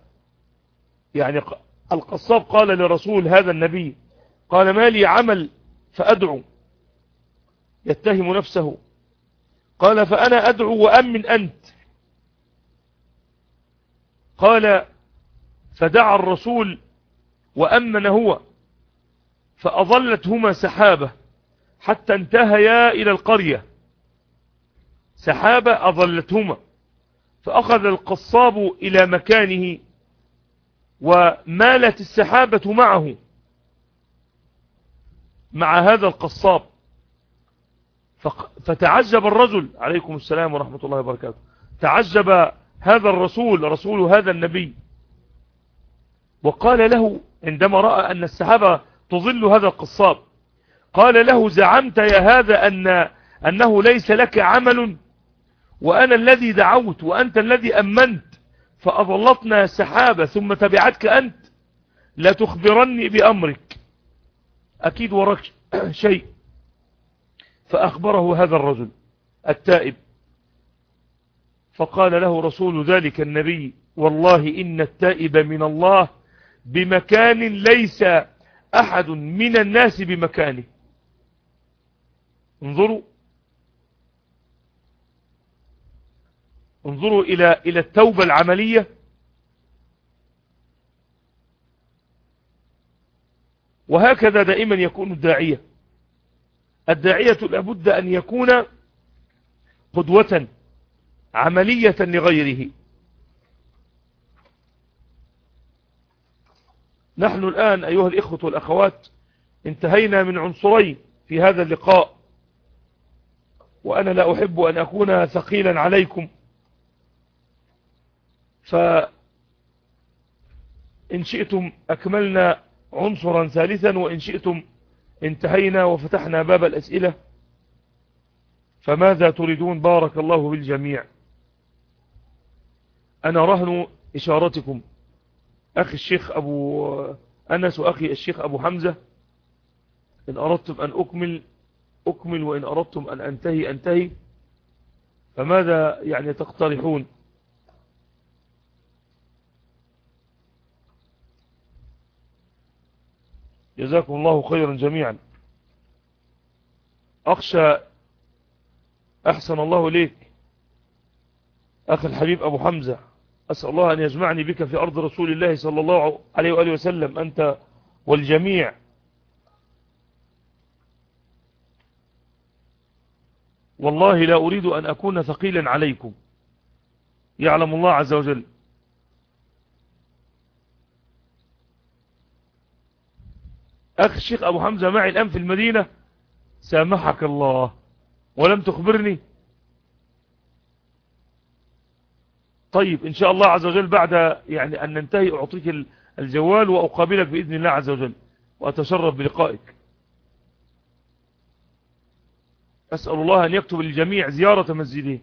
يعني القصاب قال لرسول هذا النبي قال ما لي عمل فأدعو. يتهم نفسه. قال فأنا أدعو وأمن أنت. قال فدعا الرسول وأمن هو. فأظلتهما سحابة حتى انتهيا إلى القرية. سحابة أظلتهما. فأخذ القصاب إلى مكانه. ومالت السحابة معه مع هذا القصاب. فتعجب الرجل عليكم السلام ورحمة الله وبركاته. تعجب هذا الرسول رسول هذا النبي. وقال له عندما رأى أن السحابة تظل هذا القصاب قال له زعمت يا هذا أن أنه ليس لك عمل وأنا الذي دعوت وأنت الذي أمنت. فأظلتنا سحابة ثم تبعتك أنت. لا تخبرني بأمرك. أكيد وراك شيء. فأخبره هذا الرجل التائب. فقال له رسول ذلك النبي والله إن التائب من الله بمكان ليس أحد من الناس بمكانه. انظروا. انظروا إلى إلى التوبة العملية. وهكذا دائما يكون الداعية. الداعية لابد أن يكون قدوة عملية لغيره. نحن الآن أيها الإخوة والأخوات انتهينا من عنصرين في هذا اللقاء وأنا لا أحب أن أكون ثقيلا عليكم. فإن شئتم أكملنا عنصرا ثالثا وإن شئتم انتهينا وفتحنا باب الأسئلة. فماذا تريدون؟ بارك الله بالجميع. أنا رهن إشارتكم. أخي الشيخ أبو أنس وأخي الشيخ أبو حمزة إن أردتم أن أكمل أكمل وإن أردتم أن أنتهي أنتهي. فماذا يعني تقترحون؟ جزاكم الله خيرا جميعا. أخشى أحسن الله ليك أخي الحبيب أبو حمزة أسأل الله أن يجمعني بك في أرض رسول الله صلى الله عليه وآله وسلم أنت والجميع. والله لا أريد أن أكون ثقيلا عليكم. يعلم الله عز وجل. أخي الشيخ أبو حمزة معي الآن في المدينة. سامحك الله. ولم تخبرني. طيب إن شاء الله عز وجل بعد يعني أن ننتهي أعطيك الجوال وأقابلك بإذن الله عز وجل. وأتشرف بلقائك. أسأل الله أن يكتب للجميع زيارة مسجده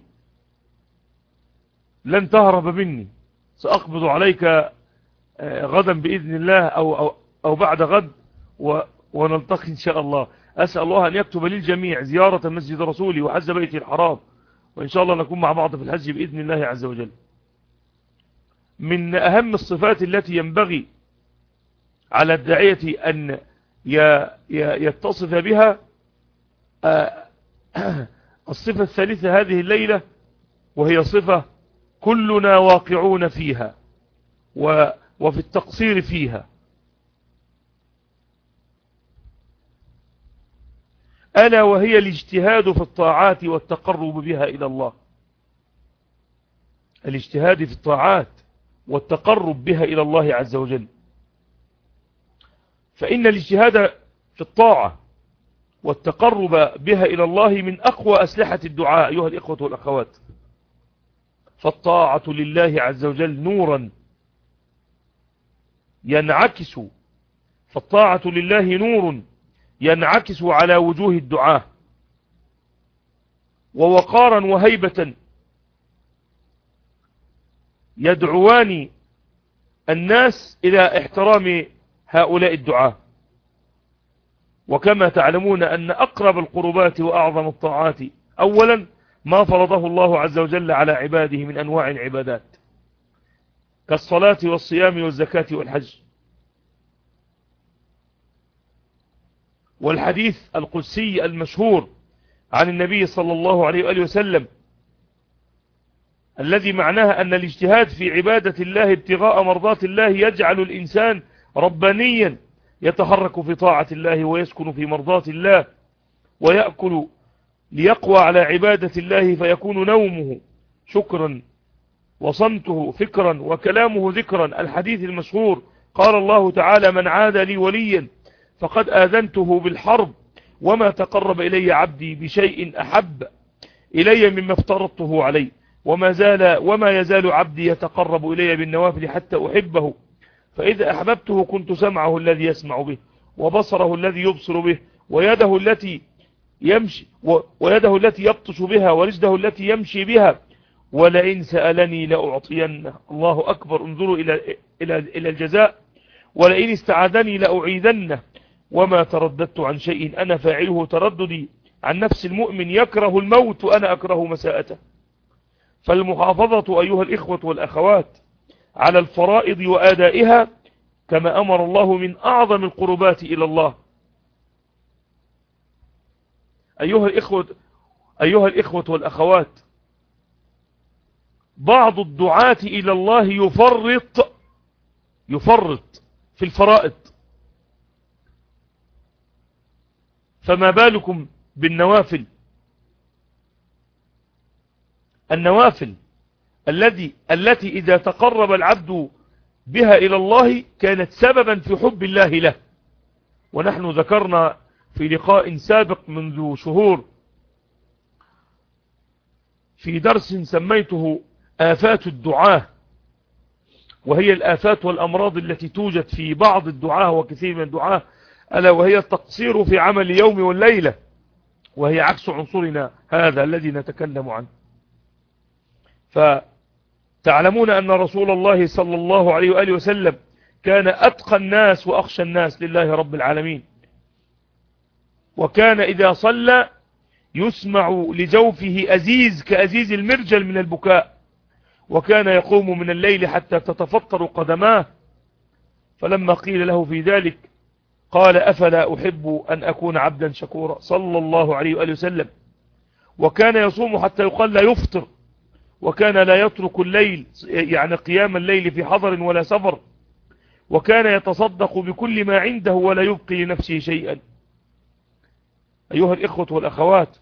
لن تهرب مني. سأقبض عليك آه، غدا بإذن الله أو, أو, أو بعد غد. ونلتقي إن شاء الله. أسأل الله أن يكتب للجميع زيارة مسجد رسولي وحج بيتي الحرام. وإن شاء الله نكون مع بعض في الحج بإذن الله عز وجل. من أهم الصفات التي ينبغي على الداعية أن يتصف بها الصفة الثالثة هذه الليلة وهي صفة كلنا واقعون فيها وفي التقصير فيها. ألا وهي الاجتهاد في الطاعات والتقرب بها إلى الله. الاجتهاد في الطاعات والتقرب بها إلى الله عز وجل. فإن الاجتهاد في الطاعة والتقرب بها إلى الله من أقوى أسلحة الدعاء أيها الإخوة والأخوات. فالطاعة لله عز وجل نورا ينعكس. فالطاعة لله نور ينعكس على وجوه الدعاء ووقارا وهيبة. يدعوان الناس إلى احترام هؤلاء الدعاء وكما تعلمون أن أقرب القربات وأعظم الطاعات. أولا ما فرضه الله عز وجل على عباده من أنواع العبادات. كالصلاة والصيام والزكاة والحج. والحديث القدسي المشهور عن النبي صلى الله عليه وآله وسلم الذي معناها أن الاجتهاد في عبادة الله ابتغاء مرضات الله يجعل الإنسان ربانيا يتحرك في طاعة الله ويسكن في مرضات الله ويأكل ليقوى على عبادة الله فيكون نومه شكرا وصمته فكرا وكلامه ذكرا. الحديث المشهور قال الله تعالى من عاد لي وليا فقد آذنته بالحرب وما تقرب إلي عبدي بشيء أحب إلي مما افترضته عليه وما زال وما يزال عبدي يتقرب إلي بالنوافل حتى أحبه فإذا أحببته كنت سمعه الذي يسمع به وبصره الذي يبصر به ويده التي يمشي ويده التي يبطش بها ورجله التي يمشي بها ولئن سألني لأعطينه. الله أكبر. انظروا إلى, إلى, إلى الجزاء. ولئن استعاذني لأعيذنه. وما ترددت عن شيء أنا فاعله ترددي. عن نفس المؤمن يكره الموت وأنا أكره مساءته. فالمحافظة أيها الإخوة والأخوات على الفرائض وآدائها كما أمر الله من أعظم القربات إلى الله. أيها الإخوة, أيها الإخوة والأخوات بعض الدعاة إلى الله يفرط يفرط في الفرائض. فما بالكم بالنوافل؟ النوافل الذي التي إذا تقرب العبد بها إلى الله كانت سببا في حب الله له. ونحن ذكرنا في لقاء سابق منذ شهور في درس سميته آفات الدعاة. وهي الآفات والأمراض التي توجد في بعض الدعاة وكثير من الدعاة ألا وهي التقصير في عمل اليوم والليلة وهي عكس عنصرنا هذا الذي نتكلم عنه. فتعلمون أن رسول الله صلى الله عليه وآله وسلم كان أتقى الناس وأخشى الناس لله رب العالمين. وكان إذا صلى يسمع لجوفه أزيز كأزيز المرجل من البكاء وكان يقوم من الليل حتى تتفطر قدماه. فلما قيل له في ذلك قال أفلا أحب أن أكون عبدا شكورا صلى الله عليه وآله وسلم. وكان يصوم حتى يقال لا يفطر. وكان لا يترك الليل يعني قيام الليل في حضر ولا سفر. وكان يتصدق بكل ما عنده ولا يبقي لنفسه شيئا. أيها الإخوة والأخوات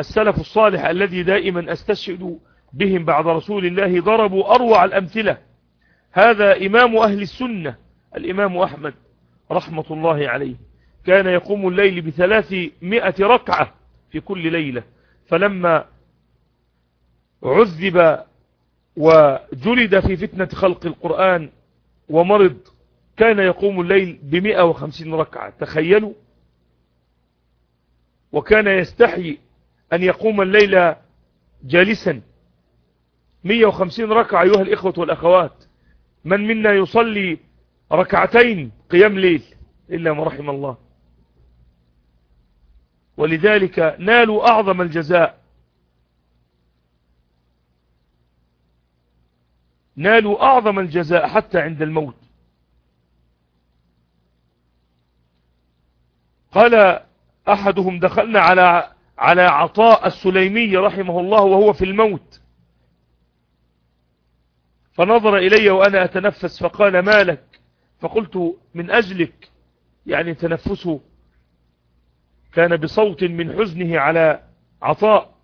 السلف الصالح الذي دائما أستشهد بهم بعد رسول الله ضربوا أروع الأمثلة. هذا إمام أهل السنة الإمام أحمد. رحمة الله عليه. كان يقوم الليل بثلاثمائة ركعة في كل ليلة. فلما عذب وجلد في فتنة خلق القرآن ومرض كان يقوم الليل بمئة وخمسين ركعة. تخيلوا! وكان يستحي أن يقوم الليل جالسا. مئة وخمسين ركعة أيها الإخوة والأخوات. من منا يصلي ركعتين قيام ليل إلا ما رحم الله. ولذلك نالوا أعظم الجزاء. نالوا أعظم الجزاء حتى عند الموت. قال أحدهم دخلنا على على عطاء السليمي رحمه الله وهو في الموت. فنظر إلي وأنا أتنفس فقال ما لك؟ فقلت من أجلك يعني تنفسه كان بصوت من حزنه على عطاء.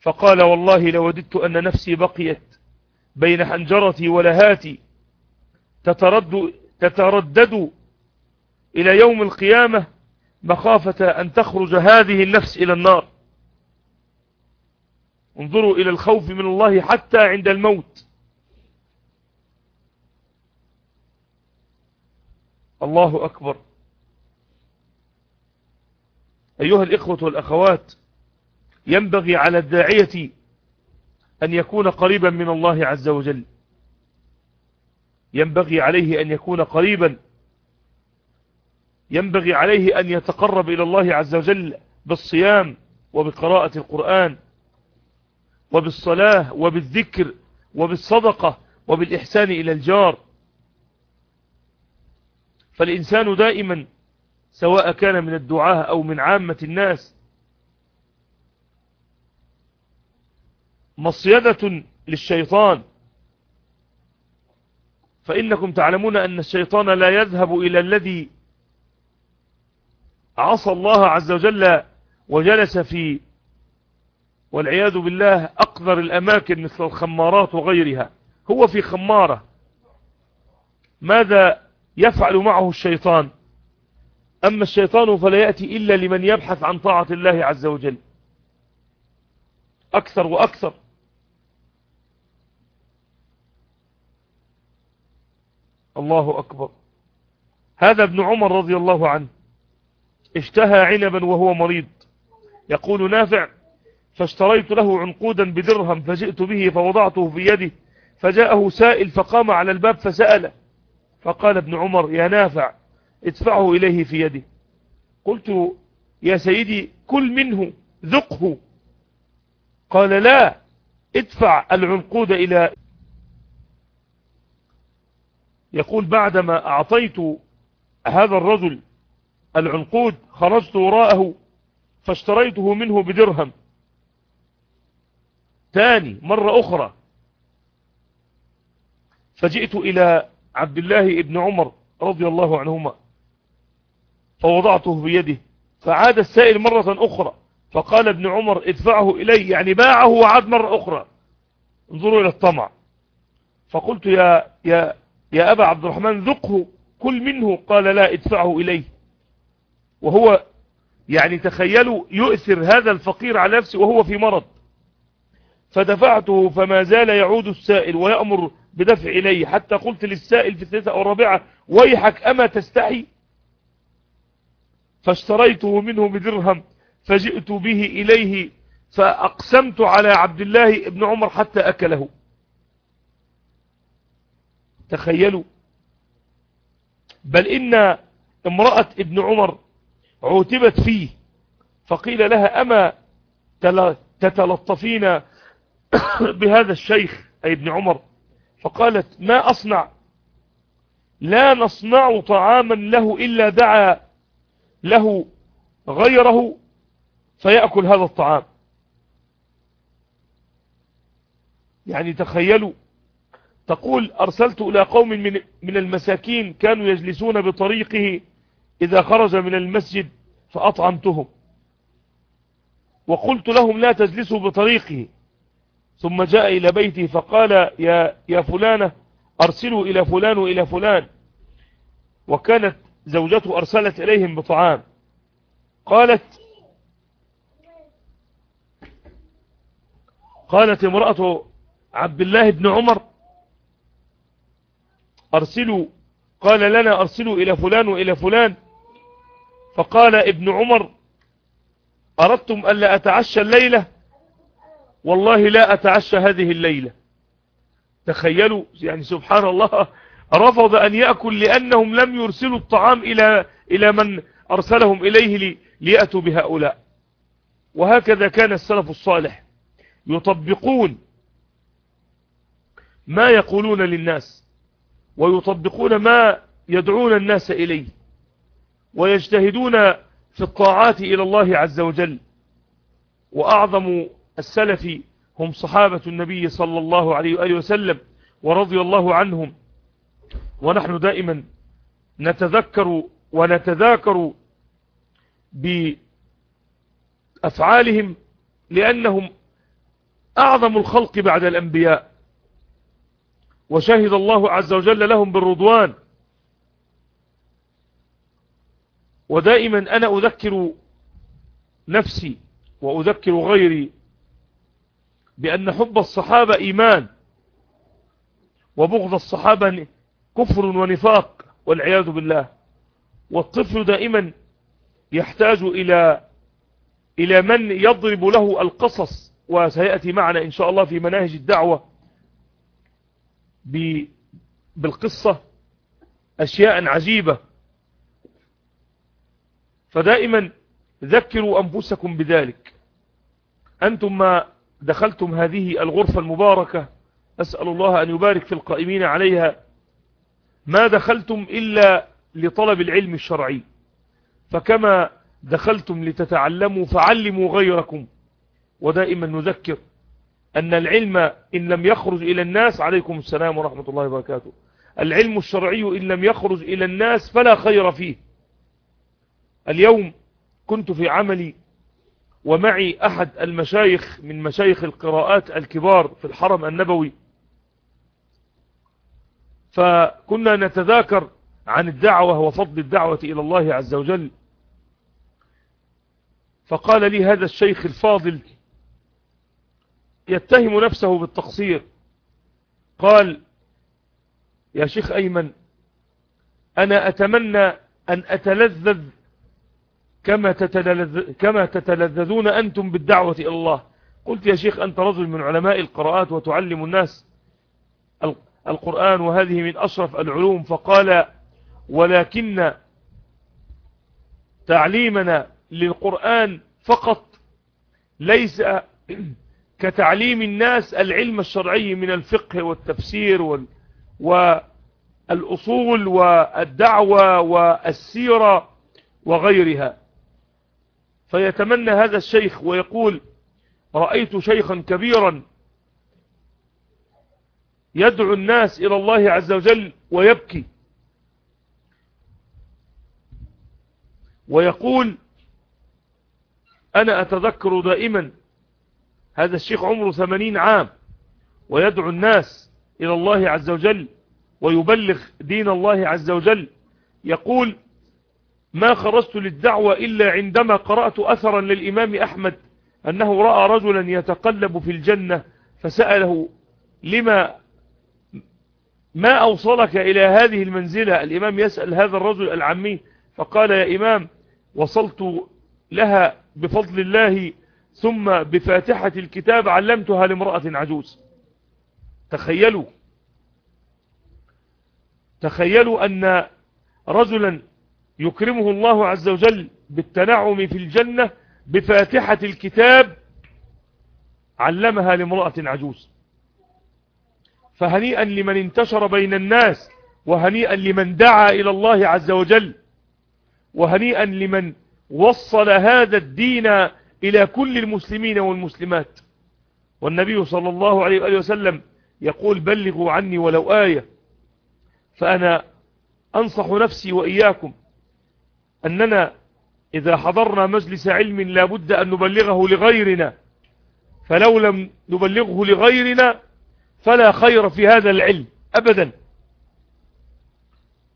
فقال والله لوددت أن نفسي بقيت بين حنجرتي ولهاتي تترد تتردد إلى يوم القيامة مخافة أن تخرج هذه النفس إلى النار. انظروا إلى الخوف من الله حتى عند الموت. الله أكبر. أيها الإخوة والأخوات ينبغي على الداعية أن يكون قريبا من الله عز وجل. ينبغي عليه أن يكون قريبا. ينبغي عليه أن يتقرب إلى الله عز وجل بالصيام وبقراءة القرآن وبالصلاة وبالذكر وبالصدقة وبالإحسان إلى الجار. فالإنسان دائما سواء كان من الدعاء أو من عامة الناس مصيدة للشيطان. فإنكم تعلمون أن الشيطان لا يذهب إلى الذي عصى الله عز وجل وجلس في والعياذ بالله أقذر الأماكن مثل الخمارات وغيرها. هو في خمارة. ماذا يفعل معه الشيطان. أما الشيطان فلا يأتي إلا لمن يبحث عن طاعة الله عز وجل. أكثر وأكثر. الله أكبر. هذا ابن عمر رضي الله عنه اشتهى عنبا وهو مريض. يقول نافع فاشتريت له عنقودا بدرهم فجئت به فوضعته في يدي فجاءه سائل فقام على الباب فسأل فقال ابن عمر يا نافع ادفعه إليه في يدي قلت يا سيدي كل منه ذقه. قال لا ادفع العنقود إلى يقول بعدما أعطيت هذا الرجل العنقود خرجت وراءه فاشتريته منه بدرهم. ثاني مرة أخرى فجئت إلى عبد الله ابن عمر رضي الله عنهما فوضعته بيده فعاد السائل مرة أخرى فقال ابن عمر ادفعه إلي يعني باعه وعاد مرة أخرى. انظروا إلى الطمع. فقلت يا, يا, يا أبا عبد الرحمن ذقه كل منه. قال لا ادفعه إليه وهو يعني تخيلوا يؤثر هذا الفقير على نفسه وهو في مرض. فدفعته فما زال يعود السائل ويأمر بدفع إليه. حتى قلت للسائل في الثالثة أو الرابعة ويحك أما تستحي؟ فاشتريته منه بدرهم فجئت به إليه فأقسمت على عبد الله ابن عمر حتى أكله. تخيلوا. بل إن امرأة ابن عمر عوتبت فيه فقيل لها أما تتلطفين بهذا الشيخ أي ابن عمر؟ فقالت ما أصنع؟ لا نصنع طعاما له إلا دعا له غيره فيأكل هذا الطعام. يعني تخيلوا تقول أرسلت إلى قوم من, من المساكين كانوا يجلسون بطريقه إذا خرج من المسجد فأطعمتهم وقلت لهم لا تجلسوا بطريقه. ثم جاء إلى بيتي فقال يا, يا فلانة أرسلوا إلى فلان وإلى فلان. وكانت زوجته أرسلت إليهم بطعام. قالت قالت امرأة عبد الله بن عمر أرسلوا قال لنا أرسلوا إلى فلان وإلى فلان. فقال ابن عمر أردتم ألا أتعشى الليلة؟ والله لا أتعشى هذه الليلة. تخيلوا يعني سبحان الله رفض أن يأكل لأنهم لم يرسلوا الطعام إلى, إلى من أرسلهم إليه ليأتوا بهؤلاء. وهكذا كان السلف الصالح يطبقون ما يقولون للناس ويطبقون ما يدعون الناس إليه ويجتهدون في الطاعات إلى الله عز وجل وأعظم السلف هم صحابة النبي صلى الله عليه وآله وسلم ورضي الله عنهم. ونحن دائما نتذكر ونتذاكر بأفعالهم لأنهم أعظم الخلق بعد الأنبياء. وشهد الله عز وجل لهم بالرضوان. ودائما أنا أذكر نفسي وأذكر غيري بأن حب الصحابة إيمان وبغض الصحابة كفر ونفاق والعياذ بالله والطفل دائما يحتاج إلى إلى من يضرب له القصص وسيأتي معنا إن شاء الله في مناهج الدعوة بالقصة أشياء عجيبة. فدائما ذكروا أنفسكم بذلك. أنتم ما دخلتم هذه الغرفة المباركة أسأل الله أن يبارك في القائمين عليها. ما دخلتم إلا لطلب العلم الشرعي. فكما دخلتم لتتعلموا فعلموا غيركم. ودائما نذكر أن العلم إن لم يخرج إلى الناس عليكم السلام ورحمة الله وبركاته. العلم الشرعي إن لم يخرج إلى الناس فلا خير فيه. اليوم كنت في عملي ومعي أحد المشايخ من مشايخ القراءات الكبار في الحرم النبوي. فكنا نتذاكر عن الدعوة وفضل الدعوة إلى الله عز وجل. فقال لي هذا الشيخ الفاضل يتهم نفسه بالتقصير. قال يا شيخ أيمن أنا أتمنى أن أتلذذ كما, تتلذ كما تتلذذون أنتم بالدعوة إلى الله. قلت يا شيخ أنت رجل من علماء القراءات وتعلم الناس القرآن وهذه من أشرف العلوم. فقال ولكن تعليمنا للقرآن فقط ليس كتعليم الناس العلم الشرعي من الفقه والتفسير وال والأصول والدعوة والسيرة وغيرها. فيتمنى هذا الشيخ ويقول رأيت شيخا كبيرا يدعو الناس إلى الله عز وجل ويبكي ويقول أنا أتذكر دائما هذا الشيخ عمره ثمانين عام ويدعو الناس إلى الله عز وجل ويبلغ دين الله عز وجل يقول ما خرجت للدعوة إلا عندما قرأت أثرا للإمام أحمد أنه رأى رجلا يتقلب في الجنة فسأله لما ما أوصلك إلى هذه المنزلة؟ الإمام يسأل هذا الرجل العمي فقال يا إمام وصلت لها بفضل الله ثم بفاتحة الكتاب علمتها لامرأة عجوز. تخيلوا تخيلوا أن رجلا يكرمه الله عز وجل بالتنعم في الجنة بفاتحة الكتاب علمها لامرأة عجوز. فهنيئا لمن انتشر بين الناس وهنيئا لمن دعا إلى الله عز وجل وهنيئا لمن وصل هذا الدين إلى كل المسلمين والمسلمات. والنبي صلى الله عليه وآله وسلم يقول بلغوا عني ولو آية فأنا أنصح نفسي وإياكم أننا إذا حضرنا مجلس علم لابد أن نبلغه لغيرنا فلو لم نبلغه لغيرنا فلا خير في هذا العلم أبدا.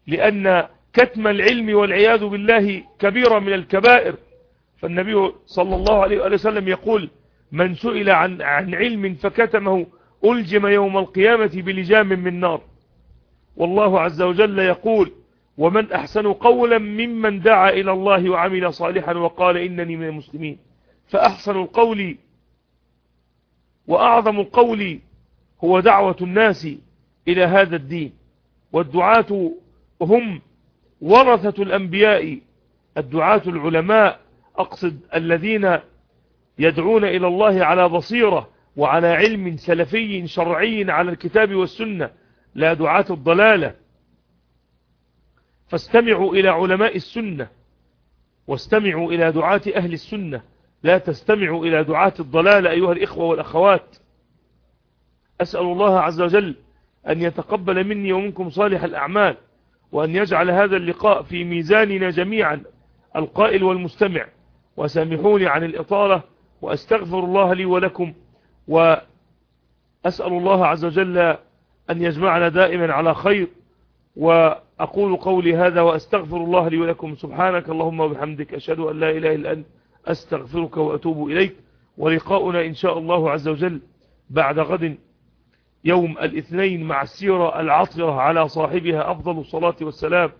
لأن كتم العلم والعياذ بالله كبيرة من الكبائر. فالنبي صلى الله عليه وسلم يقول من سئل عن, عن علم فكتمه ألجم يوم القيامة بلجام من نار. والله عز وجل يقول ومن أحسن قولا ممن دعا إلى الله وعمل صالحا وقال إنني من المسلمين. فأحسن القول وأعظم القول هو دعوة الناس إلى هذا الدين. والدعاة هم ورثة الأنبياء الدعاة العلماء أقصد الذين يدعون إلى الله على بصيرة وعلى علم سلفي شرعي على الكتاب والسنة. لا دعاة الضلالة فاستمعوا إلى علماء السنة واستمعوا إلى دعاة أهل السنة. لا تستمعوا إلى دعاة الضلالة أيها الإخوة والأخوات. أسأل الله عز وجل أن يتقبل مني ومنكم صالح الأعمال وأن يجعل هذا اللقاء في ميزاننا جميعا القائل والمستمع. وسامحوني عن الإطالة وأستغفر الله لي ولكم. وأسأل الله عز وجل أن يجمعنا دائما على خير. وأقول قولي هذا وأستغفر الله لي ولكم. سبحانك اللهم وبحمدك أشهد أن لا إله إلا أنت أستغفرك وأتوب إليك. ولقاؤنا إن شاء الله عز وجل بعد غد يوم الاثنين مع السيرة العطرة على صاحبها أفضل الصلاة والسلام.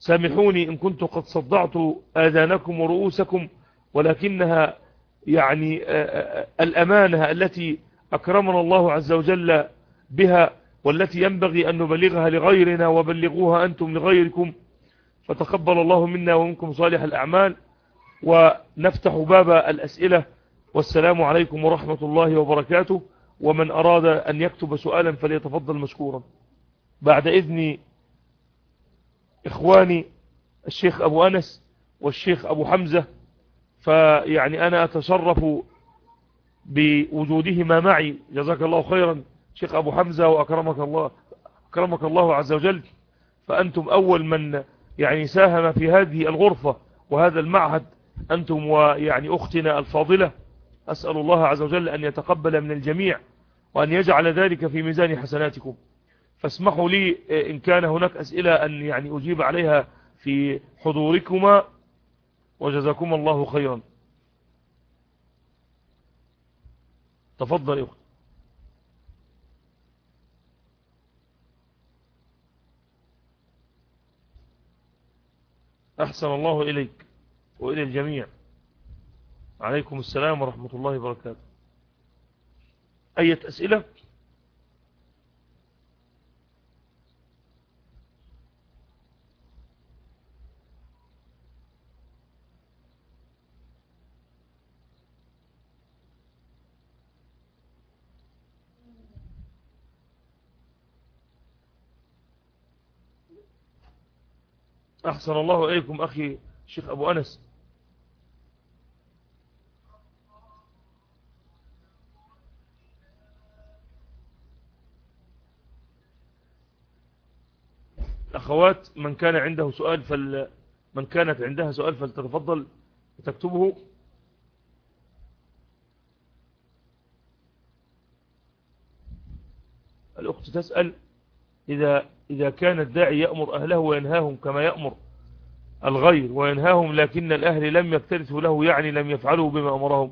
فسامحوني إن كنت قد صدعت آذانكم ورؤوسكم ولكنها يعني الأمانة التي أكرمنا الله عز وجل بها والتي ينبغي أن نبلغها لغيرنا وبلغوها أنتم لغيركم. فتقبل الله منا ومنكم صالح الأعمال ونفتح باب الأسئلة. والسلام عليكم ورحمة الله وبركاته. ومن أراد أن يكتب سؤالا فليتفضل مشكورا. بعد إذن إخواني الشيخ أبو أنس والشيخ أبو حمزة فيعني أنا أتشرف بوجودهما معي. جزاك الله خيرا. شيخ أبو حمزة وأكرمك الله أكرمك الله عز وجل. فأنتم أول من يعني ساهم في هذه الغرفة وهذا المعهد. أنتم ويعني أختنا الفاضلة. أسأل الله عز وجل أن يتقبل من الجميع وأن يجعل ذلك في ميزان حسناتكم. فاسمحوا لي إن كان هناك أسئلة أن يعني أجيب عليها في حضوركما. وجزاكم الله خيرا. تفضل يا أخت. أحسن الله إليك وإلى الجميع. عليكم السلام ورحمة الله وبركاته. أية أسئلة؟ أحسن الله إليكم أخي الشيخ أبو أنس. أخوات من كان عنده سؤال فل من كانت عندها سؤال فلتتفضل تكتبه. الأخت تسأل إذا, إذا كان الداعي يأمر أهله وينهاهم كما يأمر الغير وينهاهم لكن الأهل لم يكترثوا له يعني لم يفعلوا بما أمرهم.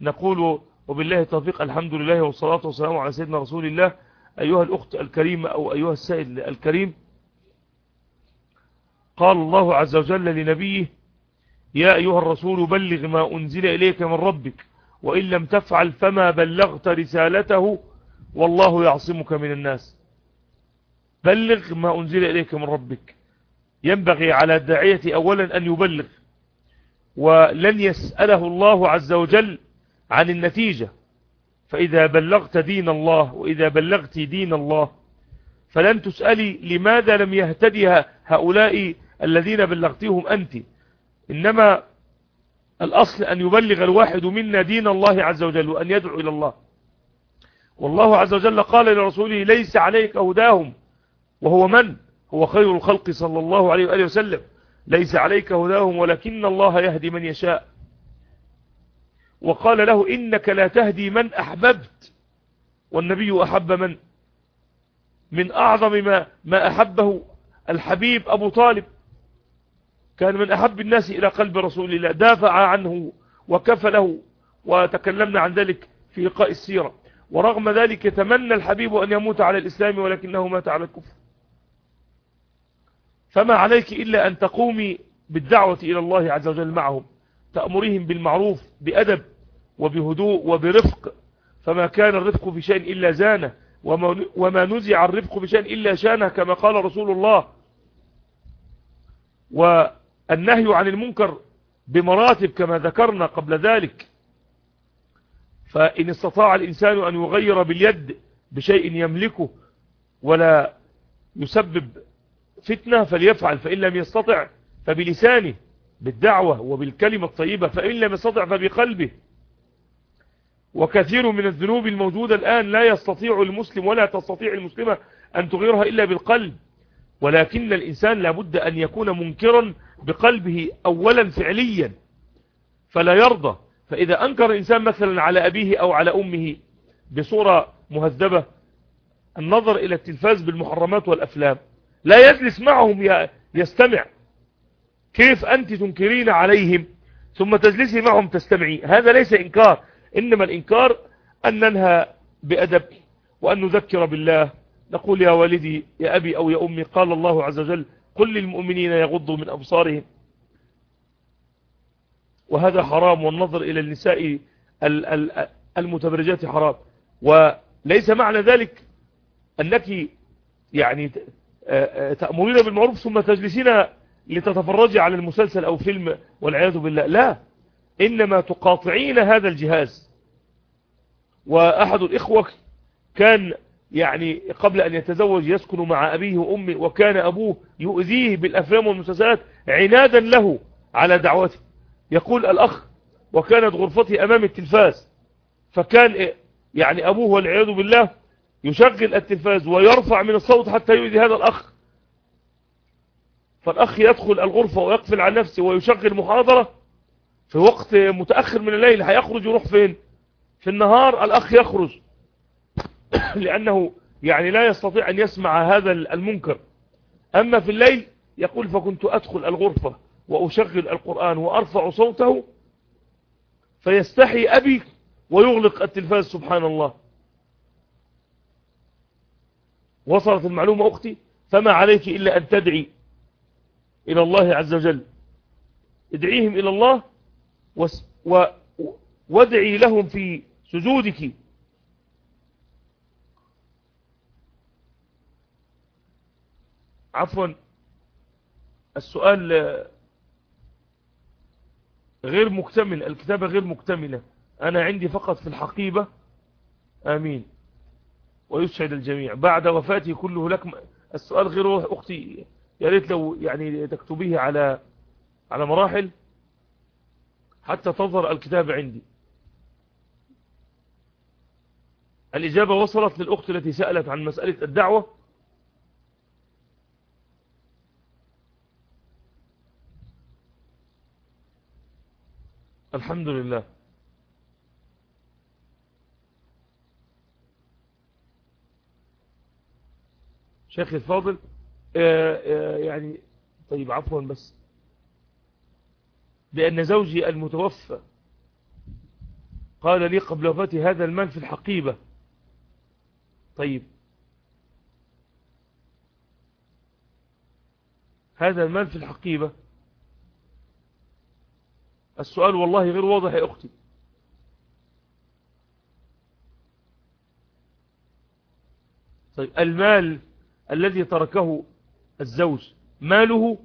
نقول وبالله التوفيق الحمد لله والصلاة والسلام على سيدنا رسول الله. أيها الأخت الكريمة أو أيها السائل الكريم قال الله عز وجل لنبيه يا أيها الرسول بلغ ما أنزل إليك من ربك وإن لم تفعل فما بلغت رسالته والله يعصمك من الناس. بلغ ما أنزل إليك من ربك. ينبغي على الداعية أولا أن يبلغ. ولن يسأله الله عز وجل عن النتيجة. فإذا بلغت دين الله وإذا بلغت دين الله فلن تسألي لماذا لم يهتدي هؤلاء الذين بلغتهم أنت. إنما الأصل أن يبلغ الواحد منا دين الله عز وجل وأن يدعو إلى الله. والله عز وجل قال لرسوله ليس عليك هداهم وهو من؟ هو خير الخلق صلى الله عليه وآله وسلم. ليس عليك هداهم ولكن الله يهدي من يشاء. وقال له إنك لا تهدي من أحببت. والنبي أحب من؟ من أعظم ما, ما أحبه الحبيب أبو طالب. كان من أحب الناس إلى قلب رسول الله. دافع عنه وكفله وتكلمنا عن ذلك في لقاء السيرة. ورغم ذلك يتمنى الحبيب أن يموت على الإسلام ولكنه مات على الكفر. فما عليك إلا أن تقومي بالدعوة إلى الله عز وجل معهم تأمرهم بالمعروف بأدب وبهدوء وبرفق. فما كان الرفق في شيء إلا زانه وما نزع الرفق بشيء إلا شانه كما قال رسول الله. والنهي عن المنكر بمراتب كما ذكرنا قبل ذلك. فإن استطاع الإنسان أن يغير باليد بشيء يملكه ولا يسبب فتنة فليفعل فإن لم يستطع فبلسانه بالدعوة وبالكلمة الطيبة فإن لم يستطع فبقلبه. وكثير من الذنوب الموجودة الآن لا يستطيع المسلم ولا تستطيع المسلمة أن تغيرها إلا بالقلب. ولكن الإنسان لابد أن يكون منكرا بقلبه أولا فعليا فلا يرضى. فإذا أنكر الإنسان مثلا على أبيه أو على أمه بصورة مهذبة النظر إلى التلفاز بالمحرمات والأفلام لا يجلس معهم يستمع. كيف أنت تنكرين عليهم؟ ثم تجلسي معهم تستمعي. هذا ليس إنكار. إنما الإنكار أن ننهى بأدب وأن نذكر بالله. نقول يا والدي يا أبي أو يا أمي قال الله عز وجل قل للمؤمنين يغضوا من أبصارهم. وهذا حرام والنظر إلى النساء المتبرجات حرام. وليس معنى ذلك أنك يعني تأمرين بالمعروف ثم تجلسين لتتفرجي على المسلسل أو فيلم والعياذ بالله. لا إنما تقاطعين هذا الجهاز. وأحد الإخوة كان يعني قبل أن يتزوج يسكن مع أبيه وأمه وكان أبوه يؤذيه بالأفلام والمسلسلات عنادا له على دعوته. يقول الأخ وكانت غرفتي أمام التلفاز فكان يعني أبوه والعياذ بالله يشغل التلفاز ويرفع من الصوت حتى يؤذي هذا الأخ. فالأخ يدخل الغرفة ويقفل عن نفسه ويشغل محاضرة. في وقت متأخر من الليل هيخرج يروح فين؟ في النهار الأخ يخرج. لأنه يعني لا يستطيع أن يسمع هذا المنكر. أما في الليل يقول فكنت أدخل الغرفة وأشغل القرآن وأرفع صوته فيستحي أبي ويغلق التلفاز سبحان الله. وصلت المعلومة أختي فما عليك إلا أن تدعي إلى الله عز وجل. ادعيهم إلى الله وادعي لهم في سجودك. عفوا السؤال غير مكتمل الكتابة غير مكتملة. أنا عندي فقط في الحقيبة. آمين. ويسعد الجميع. بعد وفاتي كله لك السؤال غير أختي يا ريت لو يعني تكتبيه على على مراحل حتى تظهر الكتابة عندي. الإجابة وصلت للأخت التي سألت عن مسألة الدعوة. الحمد لله. شيخي الفاضل آه، آه، يعني طيب عفوا بس. بأن زوجي المتوفى قال لي قبل وفاتي هذا المال في الحقيبة. طيب. هذا المال في الحقيبة. السؤال والله غير واضح يا أختي. طيب المال الذي تركه الزوج ماله؟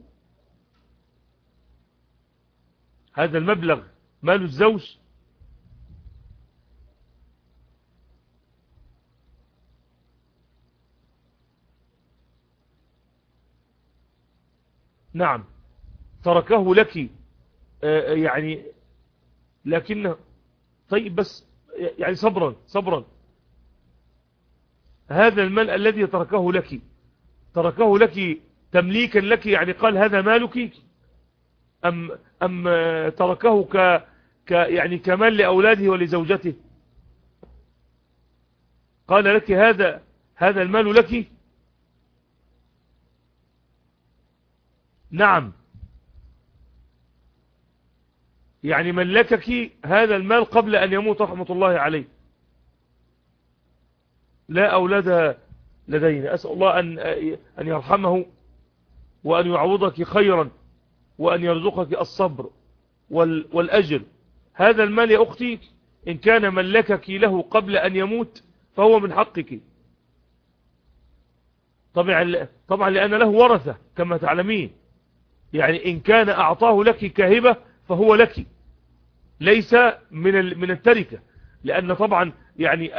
هذا المبلغ مال الزوج؟ نعم تركه لك آه، يعني لكن طيب بس يعني صبرا صبرا. هذا المال الذي تركه لك. تركه لك تمليكا لك يعني قال هذا مالك؟ أم, أم تركه ك, ك يعني كمال لأولاده ولزوجته؟ قال لك هذا هذا المال لك؟ نعم. يعني ملكك هذا المال قبل أن يموت رحمة الله عليه. لا أولاد لدينا. أسأل الله أن, أن يرحمه وأن يعوضك خيرا وأن يرزقك الصبر والأجر. هذا المال يا أختي إن كان ملكك له قبل أن يموت فهو من حقك. طبعا, طبعا لأن له ورثة كما تعلمين. يعني إن كان أعطاه لك كهبة فهو لك ليس من من التركة. لأن طبعا يعني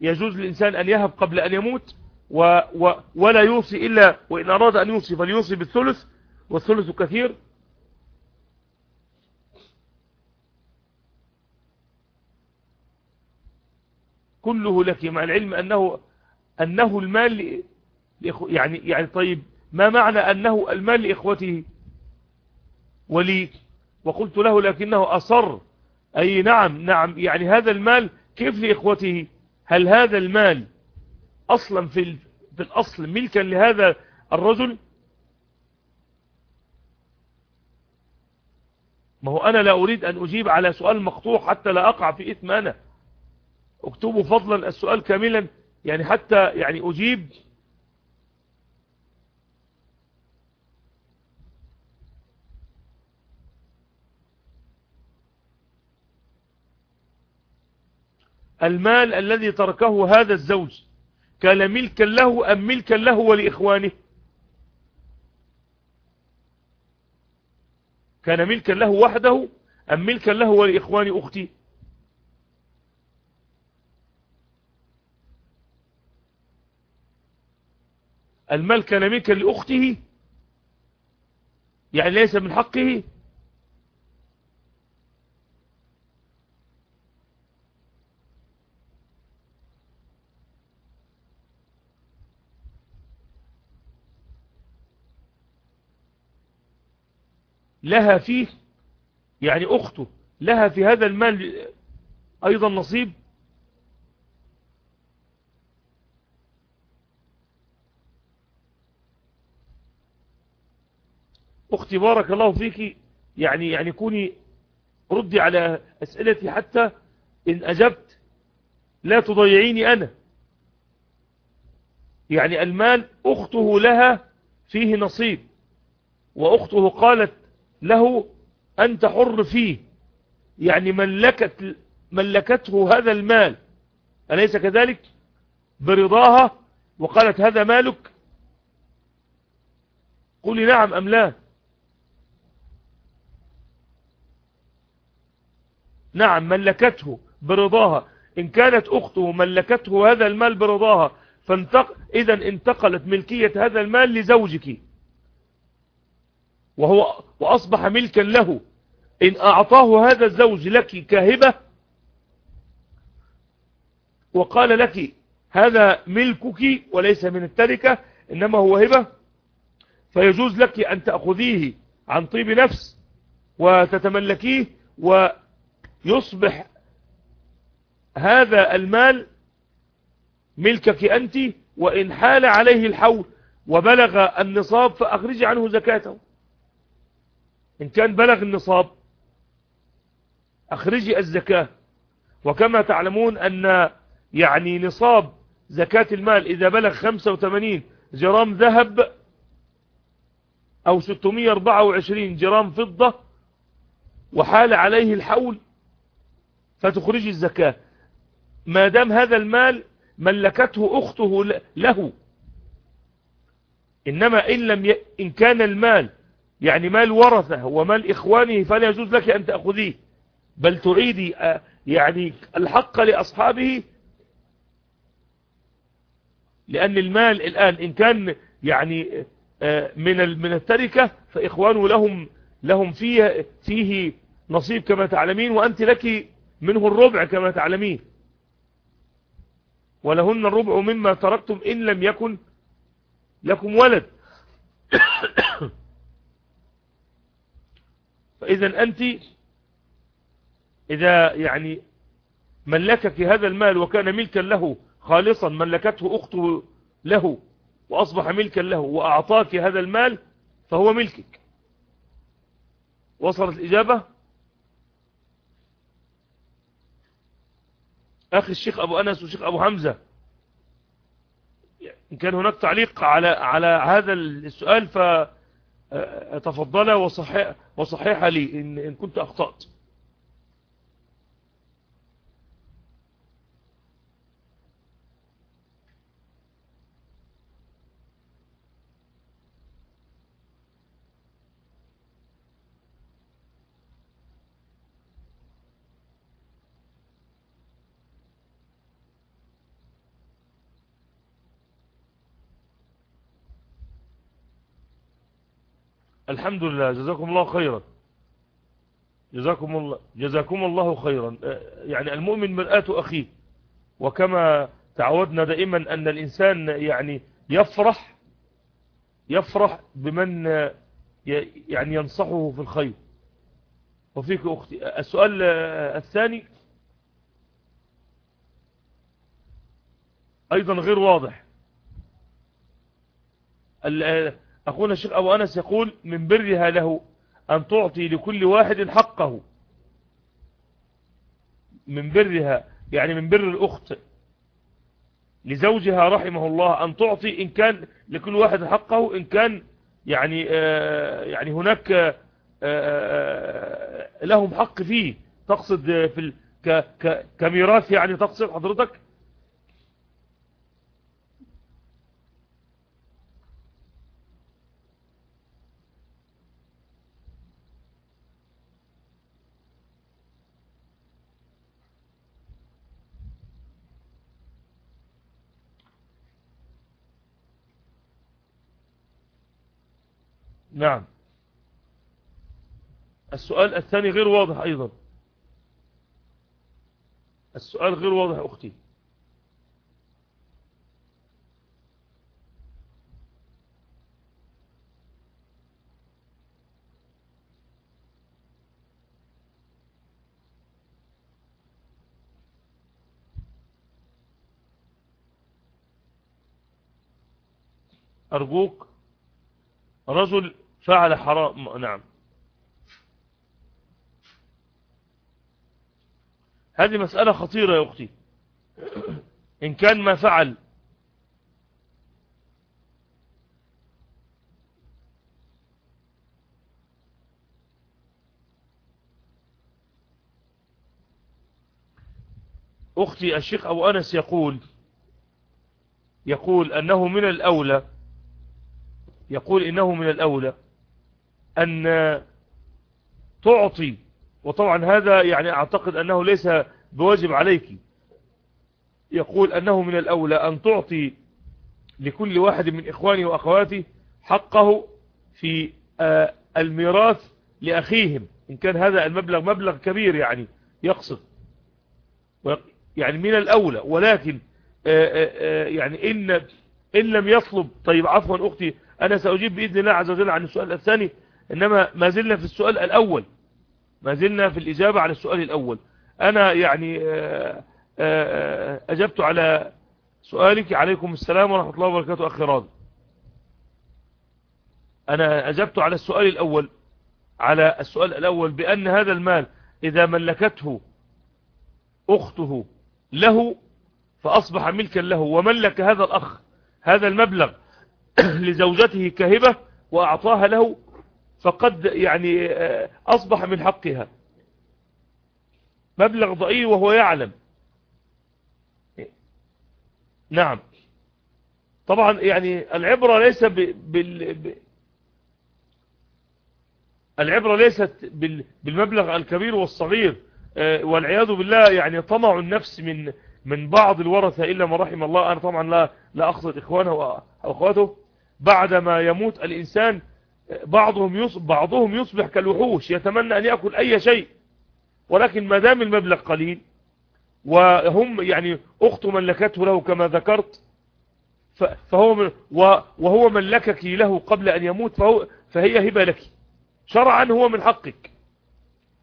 يجوز للإنسان أن يهب قبل أن يموت و و ولا يوصي إلا وإن أراد أن يوصي فليوصي بالثلث والثلث كثير. كله لك مع العلم أنه أنه المال يعني يعني طيب ما معنى أنه المال لإخوته؟ ولي. وقلت له لكنه أصر. أي نعم نعم يعني هذا المال كيف لإخوته؟ هل هذا المال أصلا في, الأصل ملكا لهذا الرجل؟ ما هو أنا لا أريد أن أجيب على سؤال مقطوع حتى لا أقع في إثم أنا. اكتبوا فضلا السؤال كاملا يعني حتى يعني أجيب. المال الذي تركه هذا الزوج. كان ملكا له أم ملكا له ولإخوانه؟ كان ملكا له وحده أم ملكا له ولإخوان أختي المال كان ملكا لأخته؟ يعني ليس من حقه؟ لها فيه يعني أخته لها في هذا المال أيضا نصيب؟ أختي بارك الله فيك يعني يعني كوني ردي على أسئلتي حتى إن أجبت لا تضيعيني أنا. يعني المال أخته لها فيه نصيب وأخته قالت له أنت حر فيه. يعني ملكت ملكته هذا المال. أليس كذلك؟ برضاها وقالت هذا مالك؟ قولي نعم أم لا؟ نعم ملكته برضاها. إن كانت أخته ملكته هذا المال برضاها فانتق... إذا انتقلت ملكية هذا المال لزوجك. وهو وأصبح ملكا له. إن أعطاه هذا الزوج لك كاهبة وقال لك هذا ملكك وليس من التركة إنما هو هبة فيجوز لك أن تأخذيه عن طيب نفس وتتملكيه ويصبح هذا المال ملكك أنت وإن حال عليه الحول وبلغ النصاب فأخرج عنه زكاته. إن كان بلغ النصاب أخرجي الزكاة. وكما تعلمون أن يعني نصاب زكاة المال إذا بلغ 85 جرام ذهب أو 624 جرام فضة وحال عليه الحول فتخرجي الزكاة. ما دام هذا المال ملكته أخته له إنما إن, لم ي... إن كان المال يعني مال ورثه ومال إخوانه فلا يجوز لك أن تأخذيه. بل تعيدي آه، يعني الحق لأصحابه. لأن المال الآن إن كان يعني آه، من من التركة فإخوانه لهم لهم فيه فيه نصيب كما تعلمين وأنت لك منه الربع كما تعلمين. ولهن الربع مما تركتم إن لم يكن لكم ولد. فإذا أنت إذا يعني ملكك هذا المال وكان ملكا له خالصا ملكته أخته له وأصبح ملكا له وأعطاك هذا المال فهو ملكك. وصلت الإجابة؟ أخي الشيخ أبو أنس والشيخ أبو حمزة إن كان هناك تعليق على على هذا السؤال ف تفضل وصحح, وصحح لي إن, إن كنت أخطأت. الحمد لله. جزاكم الله خيرا. جزاكم الله جزاكم الله خيرا. يعني المؤمن مرآة أخيه. وكما تعودنا دائما أن الإنسان يعني يفرح يفرح بمن يعني ينصحه في الخير. وفيك أختي السؤال الثاني. أيضا غير واضح. أخونا الشيخ أبو أنس يقول من برها له أن تعطي لكل واحد حقه. من برها يعني من بر الأخت. لزوجها رحمه الله أن تعطي إن كان لكل واحد حقه إن كان يعني آه يعني هناك آه آه لهم حق فيه. تقصد في كميراث يعني تقصد حضرتك؟ نعم. السؤال الثاني غير واضح أيضا. السؤال غير واضح أختي. أرجوك رجل فعل حرام نعم. هذه مسألة خطيرة يا أختي. إن كان ما فعل أختي الشيخ أبو أنس يقول يقول أنه من الأولى يقول إنه من الأولى. أن تعطي وطبعا هذا يعني أعتقد أنه ليس بواجب عليك. يقول أنه من الأولى أن تعطي لكل واحد من إخواني وأخواتي حقه في الميراث لأخيهم. إن كان هذا المبلغ مبلغ كبير يعني يقصد. يعني من الأولى. ولكن يعني إن, إن لم يطلب طيب عفوا أختي أنا سأجيب بإذن الله عز وجل عن السؤال الثاني. إنما ما زلنا في السؤال الأول. ما زلنا في الإجابة على السؤال الأول. أنا يعني آه، آه، آه، أجبت على سؤالك. عليكم السلام ورحمة الله وبركاته أخي راضي. أنا أجبت على السؤال الأول على السؤال الأول بأن هذا المال إذا ملكته أخته له فأصبح ملكا له. وملك هذا الأخ هذا المبلغ لزوجته كهبة وأعطاها له فقد يعني آه، أصبح من حقها. مبلغ ضئيل وهو يعلم. نعم. طبعا يعني العبرة ليس بال العبرة ليست بالمبلغ الكبير والصغير. آه، والعياذ بالله يعني طمع النفس من من بعض الورثة إلا ما رحم الله. أنا طبعا لا لا أقصد إخوانه وأخواته. بعدما يموت الإنسان بعضهم يصبح, بعضهم يصبح كالوحوش يتمنى أن يأكل أي شيء ولكن ما دام المبلغ قليل وهم يعني أخت ملكته له كما ذكرت فهو من وهو ملكك له قبل أن يموت فهو فهي هبة لك. شرعا هو من حقك.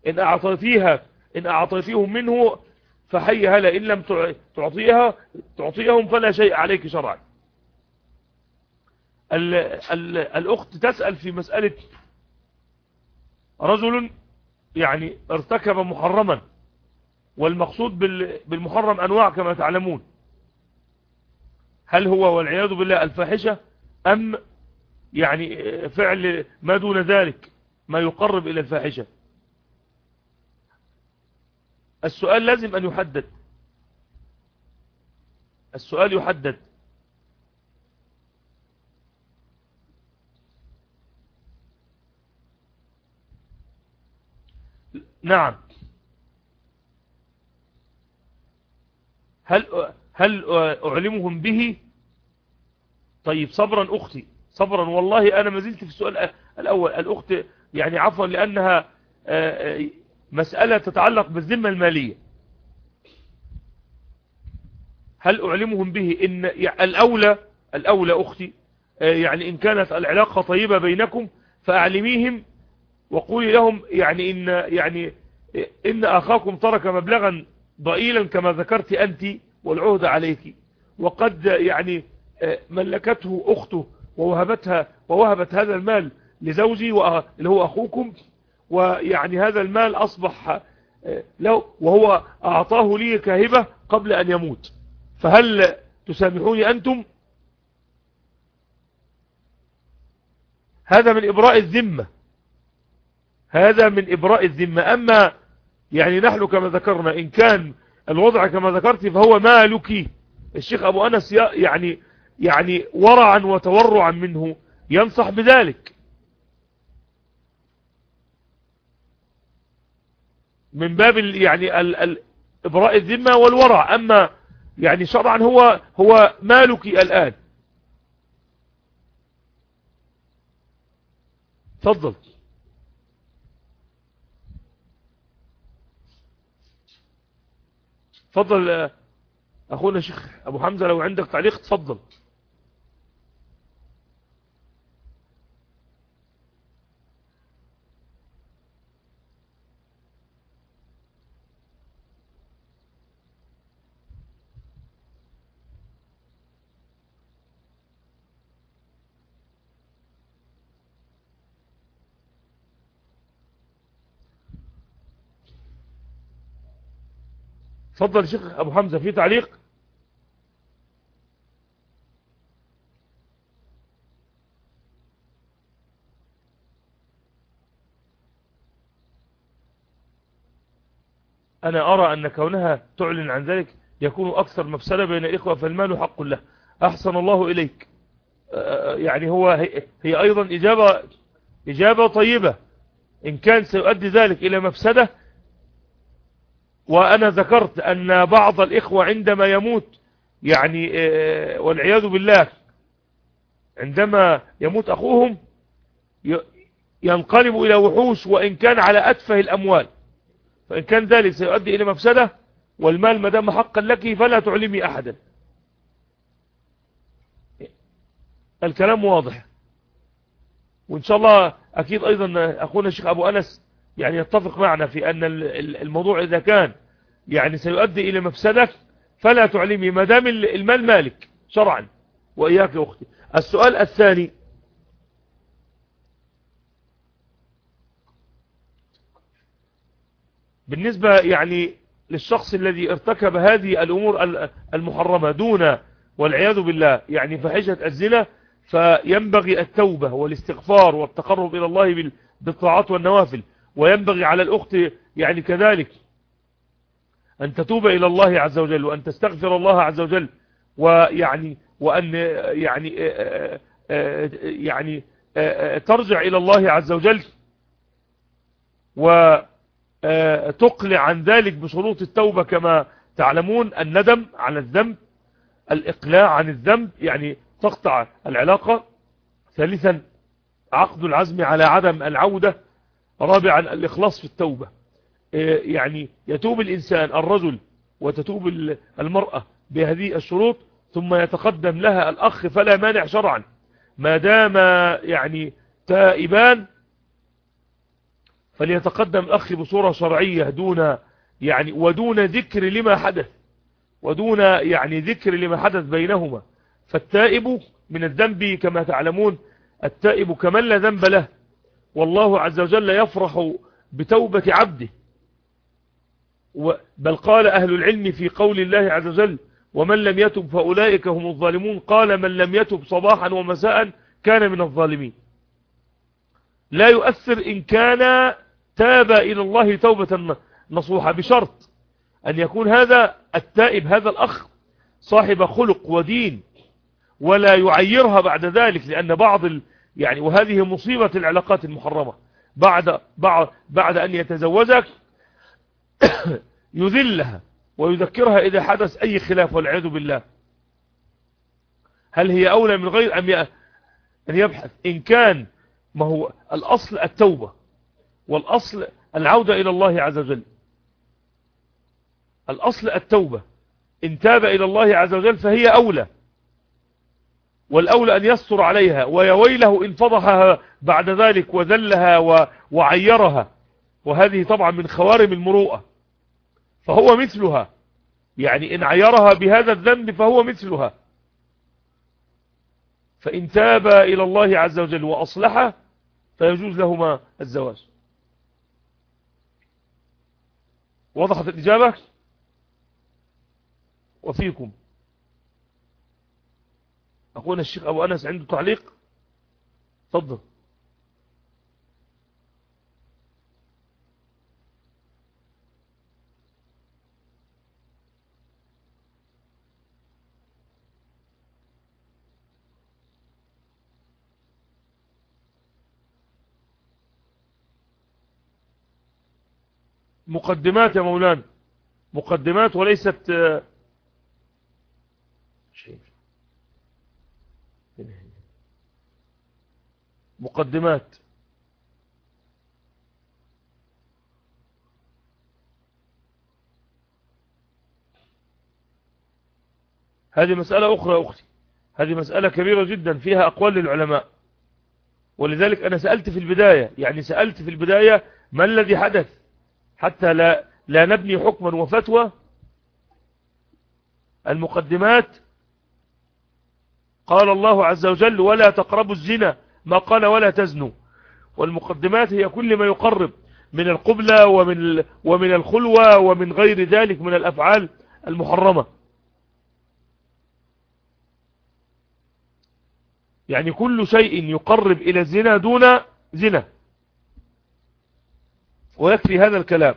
إن أعطيتيها إن أعطيتيهم منه فحي هلا إن لم تعطيها تعطيهم فلا شيء عليك شرعا. ال ال الأخت تسأل في مسألة رجل يعني ارتكب محرما والمقصود بالمحرم أنواع كما تعلمون. هل هو والعياذ بالله الفاحشة أم يعني فعل ما دون ذلك ما يقرب إلى الفاحشة؟ السؤال لازم أن يحدد. السؤال يحدد. نعم. هل هل أعلمهم به؟ طيب صبرا أختي صبرا والله أنا ما زلت في السؤال الأول الأخت يعني عفوا لأنها آه، آه، مسألة تتعلق بالذمة المالية. هل أعلمهم به؟ إن الأولى الأولى أختي آه، يعني إن كانت العلاقة طيبة بينكم فأعلميهم وقولي لهم يعني إن, يعني إن أخاكم ترك مبلغا ضئيلا كما ذكرت أنت والعهد عليك. وقد يعني ملكته أخته ووهبتها ووهبت هذا المال لزوجي اللي هو أخوكم. ويعني هذا المال أصبح له وهو أعطاه لي كهبة قبل أن يموت. فهل تسامحوني أنتم؟ هذا من إبراء الذمة. هذا من إبراء الذمة. أما يعني نحن كما ذكرنا إن كان الوضع كما ذكرت فهو مالك. الشيخ أبو أنس يعني يعني ورعا وتورعا منه ينصح بذلك. من باب يعني ال ال إبراء الذمة والورع. أما يعني شرعا هو هو مالك الآن. تفضل. تفضل أخونا شيخ أبو حمزة لو عندك تعليق تفضل. تفضل شيخ أبو حمزة في تعليق؟ أنا أرى أن كونها تعلن عن ذلك يكون أكثر مفسدة بين الإخوة فالمال حق له. أحسن الله إليك. يعني هو هي أيضا إجابة, إجابة طيبة. إن كان سيؤدي ذلك إلى مفسدة وأنا ذكرت أن بعض الإخوة عندما يموت يعني آه، والعياذ بالله عندما يموت أخوهم ينقلب إلى وحوش وإن كان على أتفه الأموال. فإن كان ذلك سيؤدي إلى مفسدة والمال مدام حقا لك فلا تعلمي أحدا. الكلام واضح. وإن شاء الله أكيد أيضا أخونا الشيخ أبو أنس يعني يتفق معنا في أن الموضوع إذا كان يعني سيؤدي إلى مفسدة فلا تعلمي ما دام المال مالك شرعا وإياك يا أختي. السؤال الثاني بالنسبة يعني للشخص الذي ارتكب هذه الأمور المحرمة دون والعياذ بالله يعني فحشة الزنا فينبغي التوبة والاستغفار والتقرب إلى الله بالطاعات والنوافل. وينبغي على الأخت يعني كذلك أن تتوب إلى الله عز وجل وأن تستغفر الله عز وجل ويعني وأن يعني يعني ترجع إلى الله عز وجل وتقلع عن ذلك بشروط التوبة كما تعلمون الندم على الذنب الإقلاع عن الذنب يعني تقطع العلاقة. ثالثا عقد العزم على عدم العودة رابعا الإخلاص في التوبة. إيه، يعني يتوب الإنسان الرجل وتتوب المرأة بهذه الشروط ثم يتقدم لها الأخ فلا مانع شرعا. ما دام يعني تائبان فليتقدم الأخ بصورة شرعية دون يعني ودون ذكر لما حدث ودون يعني ذكر لما حدث بينهما. فالتائب من الذنب كما تعلمون التائب كمن لا ذنب له والله عز وجل يفرح بتوبة عبده. بل قال أهل العلم في قول الله عز وجل ومن لم يتب فأولئك هم الظالمون قال من لم يتب صباحا ومساء كان من الظالمين لا يؤثر إن كان تاب إلى الله توبة نصوحة بشرط أن يكون هذا التائب هذا الأخ صاحب خلق ودين ولا يعيرها بعد ذلك لأن بعض يعني وهذه مصيبة العلاقات المحرمة. بعد بعد بعد أن يتزوجك يذلها ويذكرها إذا حدث أي خلاف والعياذ بالله. هل هي أولى من غير أم أن يبحث؟ إن كان ما هو الأصل التوبة والأصل العودة إلى الله عز وجل. الأصل التوبة. إن تاب إلى الله عز وجل فهي أولى. والأولى أن يستر عليها ويويله إن فضحها بعد ذلك وذلها وعيرها. وهذه طبعا من خوارم المروءة. فهو مثلها. يعني إن عيرها بهذا الذنب فهو مثلها. فإن تاب إلى الله عز وجل وأصلح فيجوز لهما الزواج. وضحت الإجابة؟ وفيكم. أخونا الشيخ أبو أنس عنده تعليق؟ تفضل. مقدمات يا مولانا. مقدمات وليست شيء. مقدمات. هذه مسألة أخرى أختي. هذه مسألة كبيرة جدا فيها أقوال للعلماء. ولذلك أنا سألت في البداية يعني سألت في البداية ما الذي حدث حتى لا, لا نبني حكما وفتوى. المقدمات قال الله عز وجل ولا تقربوا الزنا ما قال ولا تزنوا. والمقدمات هي كل ما يقرب من القبلة ومن, ومن الخلوة ومن غير ذلك من الأفعال المحرمة. يعني كل شيء يقرب إلى الزنا دون زنا. ويكفي هذا الكلام.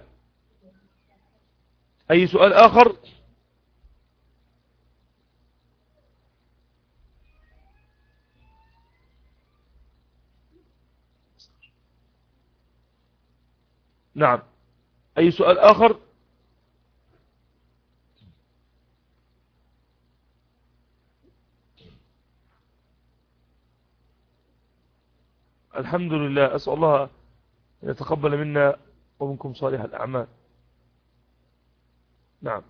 أي سؤال آخر؟ نعم. أي سؤال آخر؟ الحمد لله. أسأل الله أن يتقبل منا ومنكم صالح الأعمال. نعم.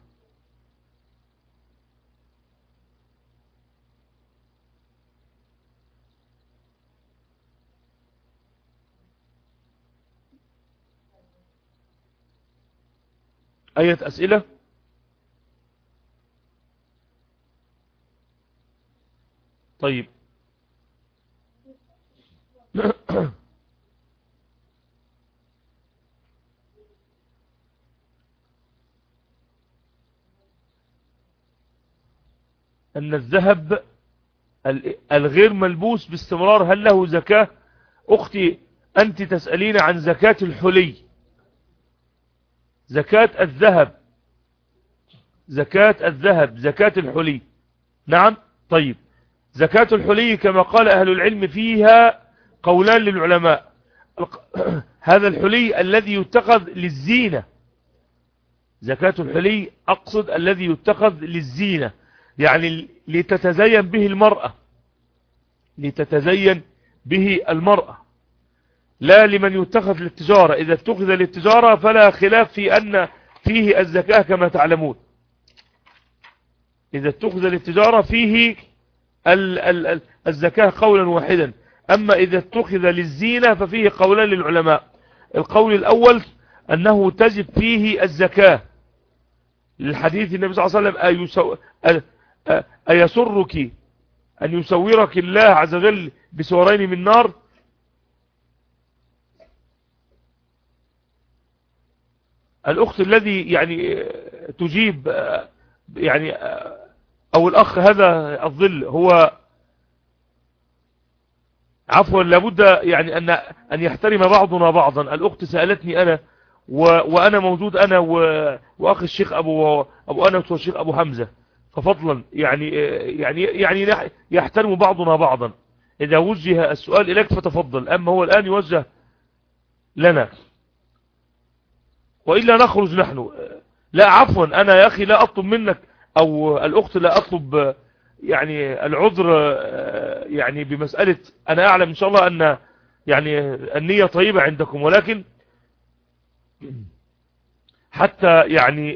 أية أسئلة؟ طيب. أن الذهب الغير ملبوس باستمرار هل له زكاة؟ أختي أنت تسألين عن زكاة الحلي. زكاة الذهب. زكاة الذهب زكاة الحلي. نعم؟ طيب. زكاة الحلي كما قال أهل العلم فيها قولان للعلماء. هذا الحلي الذي يتخذ للزينة. زكاة الحلي أقصد الذي يتخذ للزينة. يعني لتتزين به المرأة. لتتزين به المرأة. لا لمن يتخذ للتجارة إذا اتخذ للتجارة فلا خلاف في أن فيه الزكاة كما تعلمون. إذا اتخذ للتجارة فيه الزكاة قولا واحدا. أما إذا اتخذ للزينة ففيه قولان للعلماء. القول الأول أنه تجب فيه الزكاة. للحديث النبي صلى الله عليه وسلم أيسرك أن يسورك الله عز وجل بسورين من نار؟ الأخت الذي يعني تجيب يعني أو الأخ هذا الظل هو عفوا لابد يعني أن أن يحترم بعضنا بعضا. الأخت سألتني أنا وأنا موجود أنا وأخي الشيخ أبو أبو أنس والشيخ أبو حمزة. ففضلا يعني يعني يعني يحترم بعضنا بعضا. إذا وجه السؤال إليك فتفضل. أما هو الآن يوجه لنا. وإلا نخرج نحن. لا عفوا أنا يا أخي لا أطلب منك أو الأخت لا أطلب يعني العذر يعني بمسألة أنا أعلم إن شاء الله أن يعني النية طيبة عندكم ولكن حتى يعني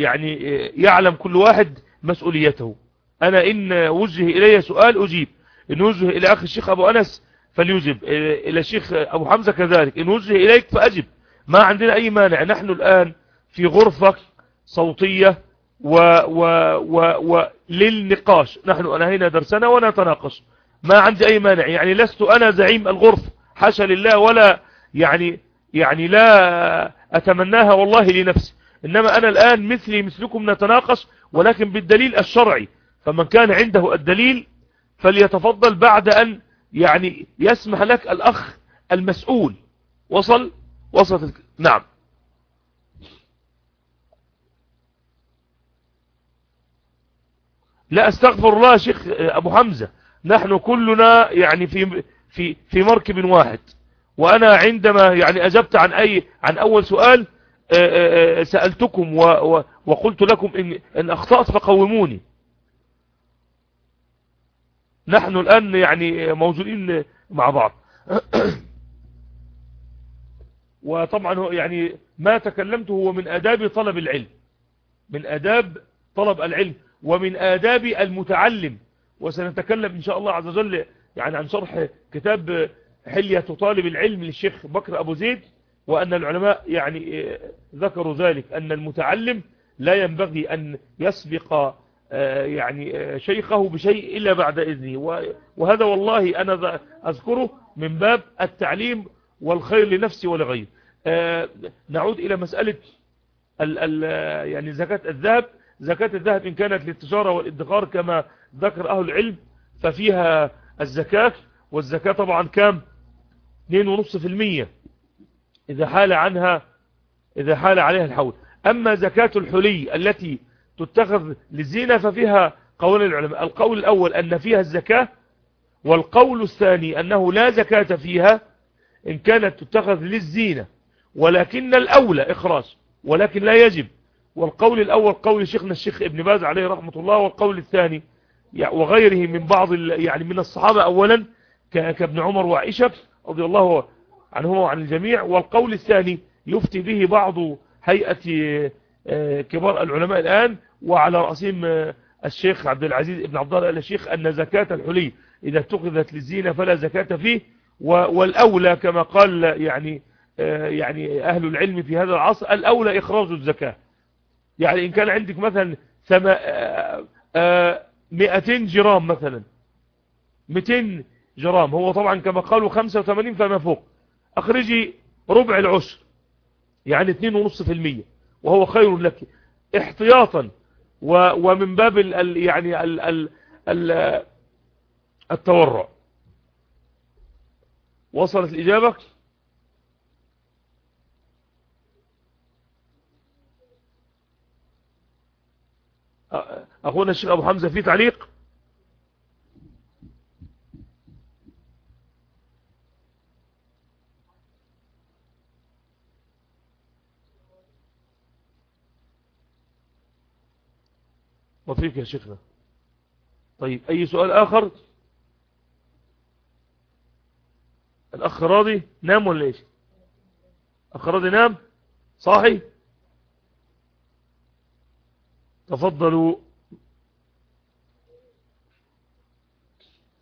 يعني يعلم كل واحد مسؤوليته. أنا إن وجه إلي سؤال أجيب. إن وجه إلى أخي الشيخ أبو أنس فليجب. إلى الشيخ أبو حمزة كذلك. إن وجه إليك فأجب. ما عندنا أي مانع. نحن الآن في غرفة صوتية و و و و للنقاش. نحن أنهينا درسنا ونتناقش. ما عندي أي مانع. يعني لست أنا زعيم الغرفة حاشا لله ولا يعني يعني لا أتمناها والله لنفسي. إنما أنا الآن مثلي مثلكم نتناقش ولكن بالدليل الشرعي. فمن كان عنده الدليل فليتفضل بعد أن يعني يسمح لك الأخ المسؤول. وصل؟ وصلت نعم. لا أستغفر الله شيخ أبو حمزة. نحن كلنا يعني في في في مركب واحد. وأنا عندما يعني أجبت عن أي عن أول سؤال آه، آه، آه، سألتكم وقلت لكم إن, إن أخطأت فقوموني. نحن الآن يعني موجودين مع بعض. وطبعا يعني ما تكلمته هو من آداب طلب العلم. من آداب طلب العلم ومن آداب المتعلم. وسنتكلم إن شاء الله عز وجل يعني عن شرح كتاب حلية طالب العلم للشيخ بكر أبو زيد وأن العلماء يعني ذكروا ذلك أن المتعلم لا ينبغي أن يسبق يعني آه، شيخه بشيء إلا بعد إذنه. وهذا والله أنا أذكره من باب التعليم والخير لنفسي ولغير آه، نعود إلى مسألة ال ال يعني زكاة الذهب. زكاة الذهب إن كانت للتجارة والإدخار كما ذكر أهل العلم ففيها الزكاة والزكاة طبعا كام؟ 2.5% إذا حال عنها إذا حال عليها الحول. أما زكاة الحلي التي تتخذ للزينة ففيها قول العلماء. القول الأول أن فيها الزكاة والقول الثاني أنه لا زكاة فيها إن كانت تتخذ للزينة ولكن الأولى إخراج ولكن لا يجب. والقول الأول قول شيخنا الشيخ ابن باز عليه رحمة الله والقول الثاني وغيره من بعض يعني من الصحابة أولا كابن عمر وعائشة رضي الله عنهما وعن الجميع. والقول الثاني يفتي به بعض هيئة كبار العلماء الآن وعلى رأسهم آه، الشيخ عبد العزيز ابن عبد الله الشيخ أن زكاة الحلي إذا اتخذت للزينة فلا زكاة فيه والأولى كما قال يعني آه، يعني أهل العلم في هذا العصر الأولى إخراج الزكاة. يعني إن كان عندك مثلا 200 جرام مثلا 200 جرام هو طبعا كما قالوا 85 فما فوق أخرجي ربع العشر يعني 2.5% وهو خير لك احتياطا. ومن باب ال يعني ال ال ال التورع. وصلت الإجابة؟ أخونا الشيخ أبو حمزة في تعليق؟ وفيك يا شيخنا. طيب أي سؤال آخر؟ الأخ راضي نام ولا إيش؟ أخ راضي نام؟ صاحي؟ تفضلوا.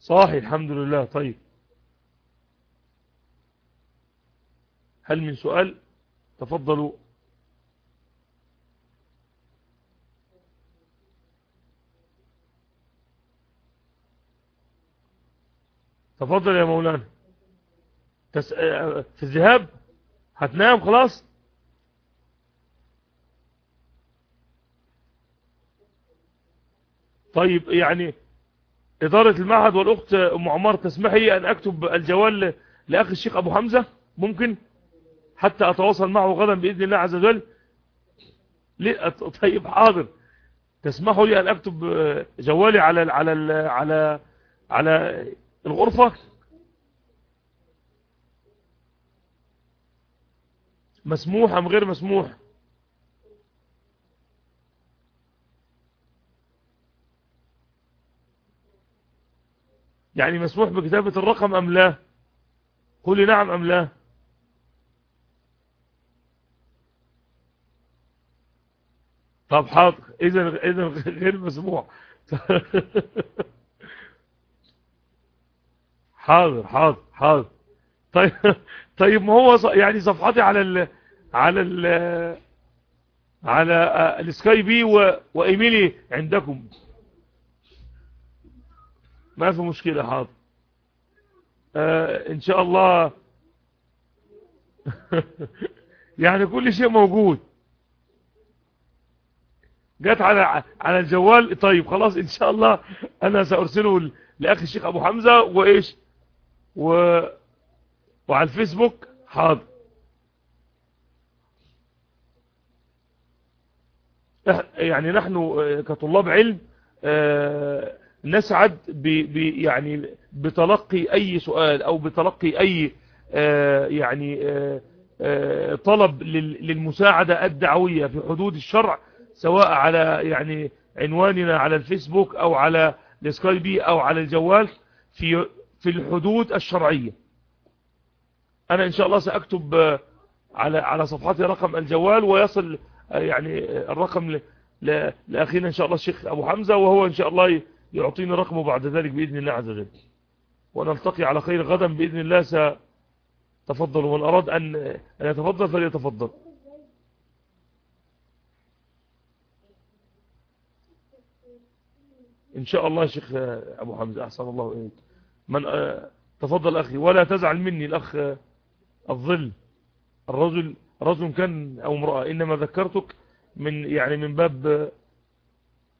صاحي الحمد لله. طيب. هل من سؤال؟ تفضلوا. تفضل يا مولانا. تس... في الذهاب؟ هتنام خلاص؟ طيب يعني إدارة المعهد والأخت أم عمار تسمحي أن أكتب الجوال لأخي الشيخ أبو حمزة؟ ممكن؟ حتى أتواصل معه غدا بإذن الله عز وجل. طيب حاضر. تسمحوا لي أن أكتب جوالي على على على على الغرفة. مسموح أم غير مسموح؟ يعني مسموح بكتابة الرقم أم لا؟ قولي نعم أم لا؟ طب حاضر إذن غير مسموح. حاضر حاضر حاضر. طيب طيب ما هو يعني صفحتي على ال على ال على السكايبي وإيميلي عندكم. ما في مشكلة حاضر. آه إن شاء الله. يعني كل شيء موجود. جت على على الجوال. طيب خلاص إن شاء الله أنا سأرسله لأخي الشيخ أبو حمزة وإيش؟ و وعلى الفيسبوك حاضر. يعني نحن كطلاب علم نسعد ب يعني بتلقي أي سؤال أو بتلقي أي يعني طلب للمساعدة الدعوية في حدود الشرع سواء على يعني عنواننا على الفيسبوك أو على السكايبي أو على الجوال في في الحدود الشرعية. أنا إن شاء الله سأكتب على على صفحتي رقم الجوال ويصل يعني الرقم لأخينا إن شاء الله الشيخ أبو حمزة وهو إن شاء الله يعطيني رقمه بعد ذلك بإذن الله عز وجل. ونلتقي على خير غدا بإذن الله ستفضل ومن أراد أن أن يتفضل فليتفضل. إن شاء الله شيخ أبو حمزة أحسن الله إليك. من تفضل أخي. ولا تزعل مني الأخ الظل. الرجل رجل كان أو امرأة. إنما ذكرتك من يعني من باب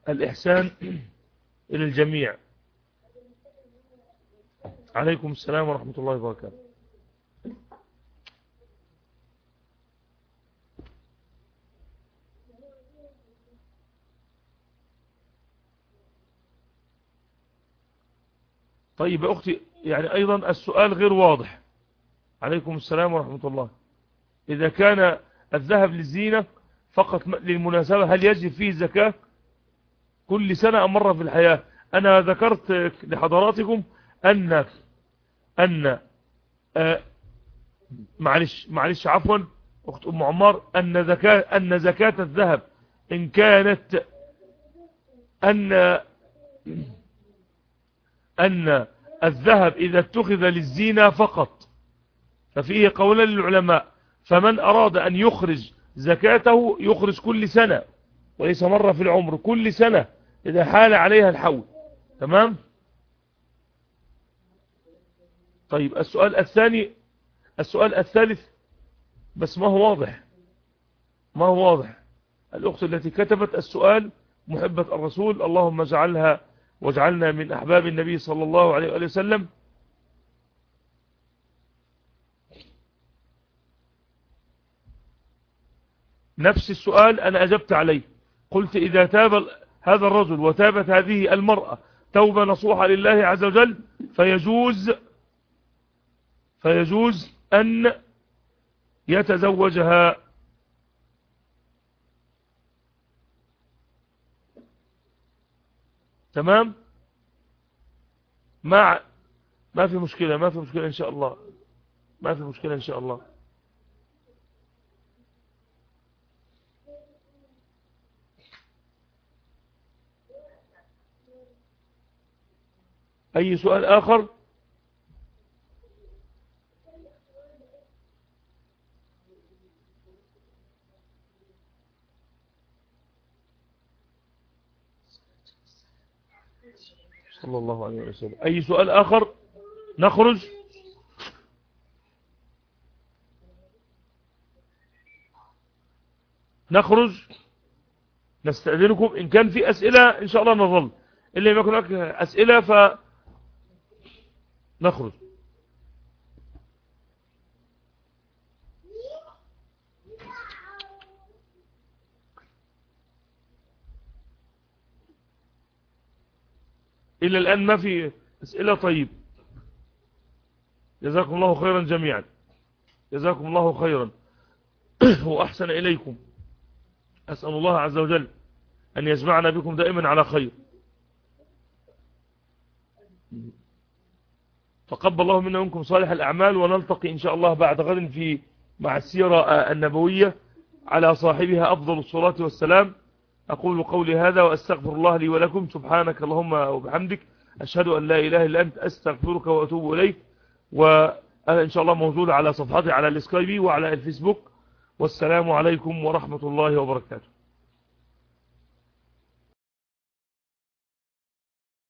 الإحسان إلى الجميع. عليكم السلام ورحمة الله وبركاته. طيب أختي يعني أيضا السؤال غير واضح. عليكم السلام ورحمة الله. إذا كان الذهب للزينة فقط للمناسبة هل يجب فيه زكاة كل سنة أم مرة في الحياة؟ أنا ذكرت لحضراتكم أن أن آه معلش معلش عفوا أخت أم عمار أن زكاة أن زكاة الذهب إن كانت أن أن الذهب إذا اتخذ للزينة فقط. ففيه قولا للعلماء فمن أراد أن يخرج زكاته يخرج كل سنة وليس مرة في العمر كل سنة إذا حال عليها الحول. تمام؟ طيب السؤال الثاني السؤال الثالث بس ما هو واضح. ما هو واضح؟ الأخت التي كتبت السؤال محبة الرسول اللهم اجعلها واجعلنا من أحباب النبي صلى الله عليه وآله وسلم. نفس السؤال أنا أجبت عليه. قلت إذا تاب هذا الرجل وتابت هذه المرأة توبة نصوحة لله عز وجل فيجوز فيجوز أن يتزوجها تمام؟ ما ما في مشكلة ما في مشكلة إن شاء الله. ما في مشكلة إن شاء الله. أي سؤال آخر؟ صلى الله عليه وسلم. أي سؤال آخر؟ نخرج؟ نخرج؟ نستأذنكم. إن كان في أسئلة إن شاء الله نظل. إلا يكون هناك أسئلة ف إلى الآن ما في أسئلة؟ طيب. جزاكم الله خيرا جميعا. جزاكم الله خيرا. وأحسن إليكم. أسأل الله عز وجل أن يجمعنا بكم دائما على خير. تقبل الله منا ومنكم صالح الأعمال ونلتقي إن شاء الله بعد غد في مع السيرة النبوية على صاحبها أفضل الصلاة والسلام. أقول قولي هذا وأستغفر الله لي ولكم سبحانك اللهم وبحمدك. أشهد أن لا إله إلا أنت أستغفرك وأتوب إليك. وأنا إن شاء الله موجود على صفحتي على السكايبي وعلى الفيسبوك. والسلام عليكم ورحمة الله وبركاته.